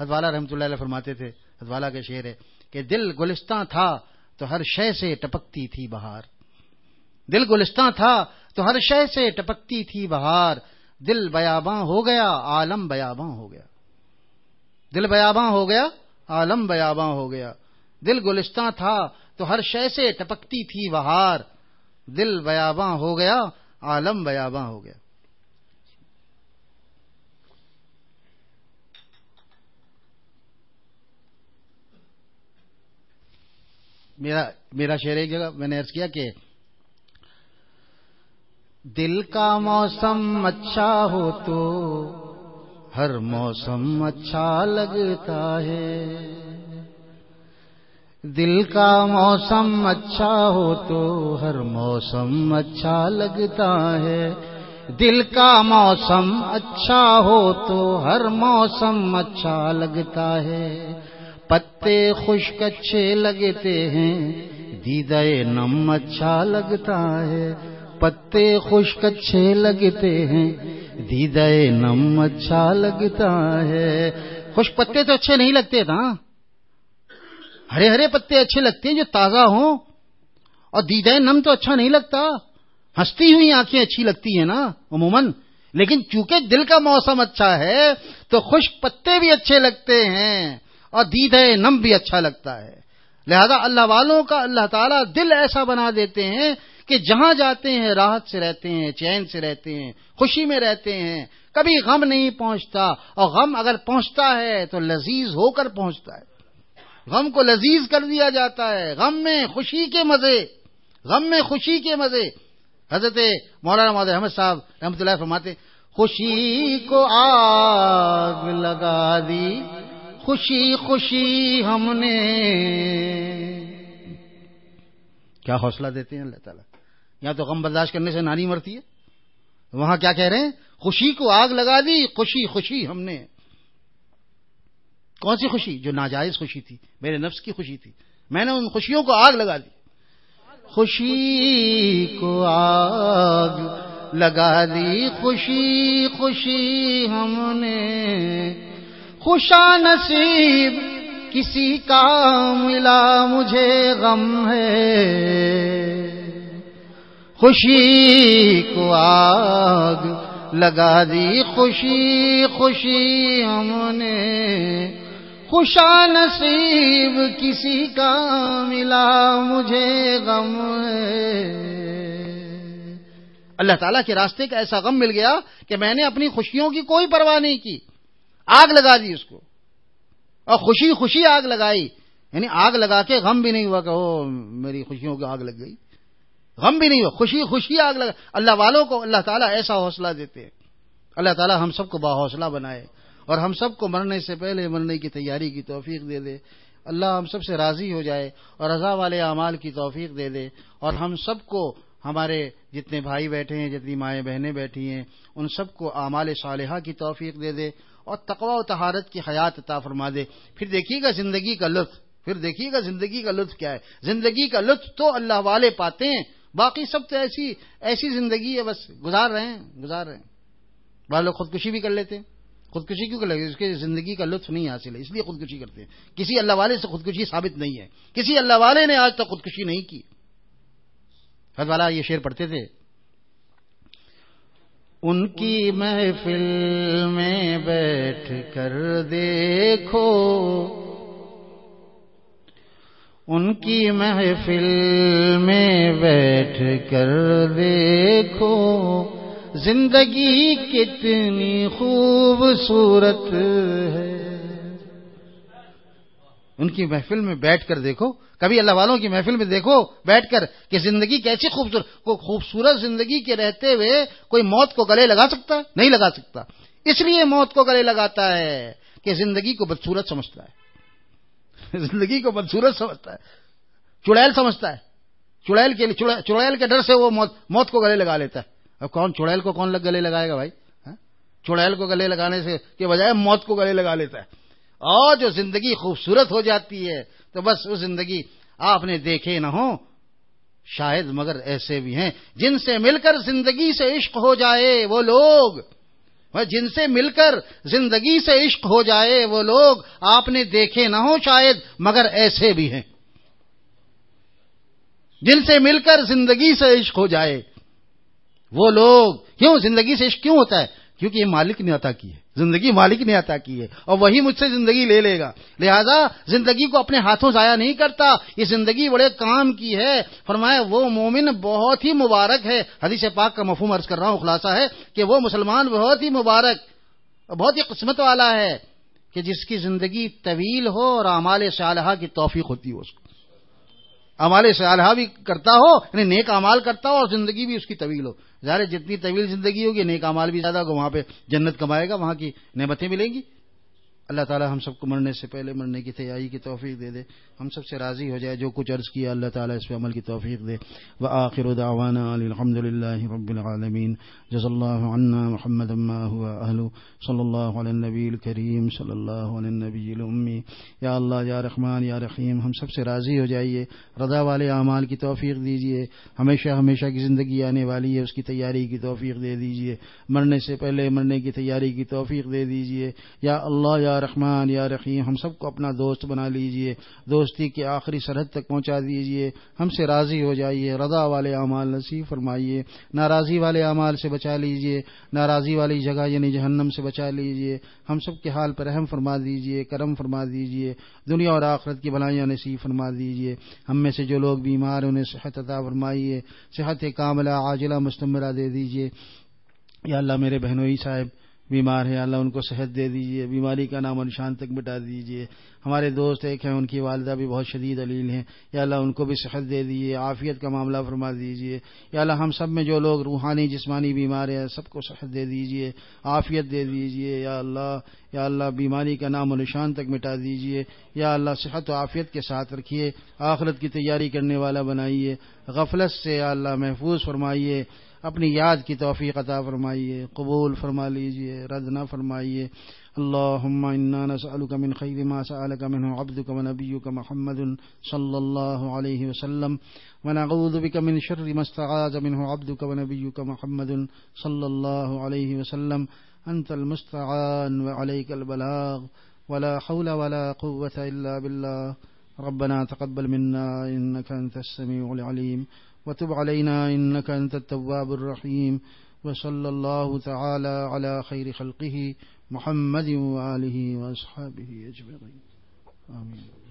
حدوالا رحمت اللہ علیہ فرماتے تھے حدوالا کے شعر ہے کہ دل گلستان تھا تو ہر شے سے ٹپکتی تھی بہار۔ دل گلستان تھا تو ہر شے سے ٹپکتی تھی بہار۔ دل بیاباں ہو گیا، عالم بیاباں ہو گیا۔ دل بیاباں ہو گیا، عالم بیاباں ہو گیا۔ دل گلستان تھا تو ہر شے سے ٹپکتی تھی بہار۔ دل بیاباں ہو گیا، عالم بیاباں ہو گیا۔ میرا میرا شعر ایک جگہ میں نے ارض کیا کہ دل کا موسم اچھا ہو تو ہر موسم اچھا لگتا ہے۔ دل کا موسم اچھا ہو تو ہر موسم اچھا لگتا ہے۔ دل کا موسم اچھا ہو تو ہر موسم اچھا لگتا ہے۔ پتے خشک اچھے لگتے ہیں دیدے نم اچھا لگتا ہے۔ پتے خشک اچھے لگتے ہیں دیدے نم اچھا لگتا ہے۔ خشک پتے تو اچھے نہیں لگتے نا؟ ہرے ہرے پتے اچھے لگتے ہیں جو تازہ ہوں اور دیدہ نم تو اچھا نہیں لگتا ہنستی ہوئی آنکھیں اچھی لگتی ہیں نا عموماً لیکن چونکہ دل کا موسم اچھا ہے تو خشک پتے بھی اچھے لگتے ہیں اور دید نم بھی اچھا لگتا ہے لہذا اللہ والوں کا اللہ تعالیٰ دل ایسا بنا دیتے ہیں کہ جہاں جاتے ہیں راحت سے رہتے ہیں، چین سے رہتے ہیں، خوشی میں رہتے ہیں، کبھی غم نہیں پہنچتا اور غم اگر پہنچتا ہے تو لذیذ ہو کر پہنچتا ہے۔ غم کو لذیذ کر دیا جاتا ہے۔ غم میں خوشی کے مزے۔ غم میں خوشی کے مزے۔ حضرت مولانا محمد احمد صاحب رحمۃ اللہ فرماتے خوشی کو آگ لگا دی، خوشی خوشی ہم نے۔ کیا حوصلہ دیتے ہیں اللہ تعالیٰ؟ یہاں تو غم برداشت کرنے سے نانی مرتی ہے؟ وہاں کیا کہہ رہے ہیں؟ خوشی کو آگ لگا دی، خوشی خوشی ہم نے۔ کون سی خوشی؟ جو ناجائز خوشی تھی۔ میرے نفس کی خوشی تھی۔ میں نے ان خوشیوں کو آگ لگا دی۔ خوشی کو آگ لگا دی۔ خوشی خوشی ہم نے۔ خوشا نصیب کسی کا ملا مجھے غم ہے۔ خوشی کو آگ لگا دی۔ خوشی خوشی ہم نے۔ خوشا نصیب کسی کا ملا مجھے غم اللہ تعالیٰ کے راستے کا ایسا غم مل گیا کہ میں نے اپنی خوشیوں کی کوئی پرواہ نہیں کی۔ آگ لگا دی اس کو۔ اور خوشی خوشی آگ لگائی۔ یعنی آگ لگا کے غم بھی نہیں ہوا کہ وہ میری خوشیوں کی آگ لگ گئی۔ غم بھی نہیں ہوا۔ خوشی خوشی آگ لگا۔ اللہ والوں کو اللہ تعالیٰ ایسا حوصلہ دیتے ہیں۔ اللہ تعالیٰ ہم سب کو با حوصلہ بنائے۔ اور ہم سب کو مرنے سے پہلے مرنے کی تیاری کی توفیق دے دے۔ اللہ ہم سب سے راضی ہو جائے اور رضا والے اعمال کی توفیق دے دے۔ اور ہم سب کو ہمارے جتنے بھائی بیٹھے ہیں، جتنی مائیں بہنیں بیٹھی ہیں، ان سب کو اعمال صالحہ کی توفیق دے دے اور تقوا و تہارت کی حیات عطا فرما دے۔ پھر دیکھیے گا زندگی کا لطف۔ پھر دیکھیے گا زندگی کا لطف کیا ہے۔ زندگی کا لطف تو اللہ والے پاتے ہیں۔ باقی سب تو ایسی ایسی زندگی ہے، بس گزار رہے ہیں، گزار رہے ہیں۔ بعض لوگ خودکشی بھی کر لیتے ہیں۔ خودکشی کیوں کر لیتے اس کے زندگی کا لطف نہیں حاصل ہے، اس لیے خودکشی کرتے ہیں۔ کسی اللہ والے سے خودکشی ثابت نہیں ہے۔ کسی اللہ والے نے آج تک خودکشی نہیں کی۔ حد والا یہ شعر پڑھتے تھے۔ ان کی محفل میں بیٹھ کر دیکھو۔ ان کی محفل میں بیٹھ کر دیکھو۔ زندگی کتنی خوبصورت ہے۔ ان کی محفل میں بیٹھ کر دیکھو۔ کبھی اللہ والوں کی محفل میں دیکھو، بیٹھ کر کہ زندگی کیسی خوبصورت کوئی خوبصورت زندگی کے رہتے ہوئے کوئی موت کو گلے لگا سکتا؟ ہے نہیں لگا سکتا۔ اس لیے موت کو گلے لگاتا ہے کہ زندگی کو بدسورت سمجھتا ہے۔ زندگی کو بدسورت سمجھتا ہے۔ چڑیل سمجھتا ہے۔ چڑیل کے چڑیل کے ڈر سے وہ موت موت کو گلے لگا لیتا ہے۔ اب کون چڑیل کو کون گلے لگائے گا بھائی؟ ہاں؟ چڑیل کو گلے لگانے سے کے بجائے موت کو گلے لگا لیتا ہے۔ اور جو زندگی خوبصورت ہو جاتی ہے، تو بس وہ زندگی آپ نے دیکھے نہ ہو شاید مگر ایسے بھی ہیں۔ جن سے مل کر زندگی سے عشق ہو جائے وہ لوگ۔ جن سے مل کر زندگی سے عشق ہو جائے وہ لوگ آپ نے دیکھے نہ ہو شاید مگر ایسے بھی ہیں۔ جن سے مل کر زندگی سے عشق ہو جائے۔ وہ لوگ کیوں زندگی سے عشق کیوں ہوتا ہے؟ کیونکہ یہ مالک نے عطا کی ہے۔ زندگی مالک نے عطا کی ہے۔ اور وہی مجھ سے زندگی لے لے گا۔ لہذا زندگی کو اپنے ہاتھوں ضائع نہیں کرتا۔ یہ زندگی بڑے کام کی ہے۔ فرمایا، وہ مومن بہت ہی مبارک ہے۔ حدیث پاک کا مفہوم عرض کر رہا ہوں، خلاصہ ہے کہ وہ مسلمان بہت ہی مبارک، بہت ہی قسمت والا ہے کہ جس کی زندگی طویل ہو اور اعمال صالحہ کی توفیق ہوتی ہو اس کو۔ امال صالحہ بھی کرتا ہو یعنی نیک امال کرتا ہو اور زندگی بھی اس کی طویل ہو۔ ظاہر جتنی طویل زندگی ہوگی، نیک امال بھی زیادہ ہوگا، وہاں پہ جنت کمائے گا، وہاں کی نعمتیں ملیں گی۔ اللہ تعالی ہم سب کو مرنے سے پہلے مرنے کی تیاری کی توفیق دے دے۔ ہم سب سے راضی ہو جائے جو کچھ عرض کیا، اللہ تعالیٰ اس پہ عمل کی توفیق دے۔ و آخر دعوانا الحمد للہ رب العالمین۔ جز اللہ عنا محمد اہل صلی اللہ علیہ نبی الکریم صلی اللہ علیہ نبی الامی۔ یا اللہ، یا رحمان، یا رحیم، ہم سب سے راضی ہو جائیے۔ رضا والے اعمال کی توفیق دیجیے۔ ہمیشہ ہمیشہ کی زندگی آنے والی ہے، اس کی تیاری کی توفیق دے دیجیے۔ مرنے سے پہلے مرنے کی تیاری کی توفیق دے دیجیے۔ یا اللہ، یا رحمان، یا رحیم، ہم سب کو اپنا دوست بنا لیجیے، دوستی کی آخری سرحد تک پہنچا دیجیے، ہم سے راضی ہو جائیے، رضا والے اعمال نصیب فرمائیے، ناراضی والے اعمال سے بچا لیجیے، ناراضی والی جگہ یعنی جہنم سے بچا لیجیے، ہم سب کے حال پر رحم فرما دیجیے، کرم فرما دیجیے، دنیا اور آخرت کی بھلائیاں نصیب فرما دیجیے، ہم میں سے جو لوگ بیمار ہیں انہیں صحت عطا فرمائیے، صحت کاملہ، عاجلہ، مستمرہ دے دیجیے۔ یا اللہ میرے بہنوئی صاحب بیمار ہیں، اللہ ان کو صحت دے دیجیے بیماری کا نام نشان تک مٹا دیجیے ہمارے دوست ایک ہیں، ان کی والدہ بھی بہت شدید علیل ہیں۔ یا اللہ ان کو بھی صحت دے دیجیے عافیت کا معاملہ فرما دیجیے یا اللہ ہم سب میں جو لوگ روحانی، جسمانی بیمار ہیں، سب کو صحت دے دیجیے عافیت دے دیجیے یا اللہ یا اللہ بیماری کا نام و نشان تک مٹا دیجیے یا اللہ صحت و عافیت کے ساتھ رکھیے، آخرت کی تیاری کرنے والا بنائیے۔ غفلت سے یا اللہ محفوظ فرمائیے۔ اپنی یاد کی توفیق عطا فرمائیے، قبول فرما لیجیے، رد نہ فرمائیے۔ اللهم إنا نسألك من خير ما سألك منه عبدك ونبيك محمد صلى الله عليه وسلم ونعوذ بك من شر ما استعاذ منه عبدك ونبيك محمد صلى الله عليه وسلم۔ أنت المستعان وعليك البلاغ۔ ولا حول ولا قوة إلا بالله ربنا تقبل منا إنك أنت السميع العليم وتب علينا إنك أنت التواب الرحيم وصلى الله تعالى على خير خلقه محمد وآله وأصحابه أجمعين. آمين.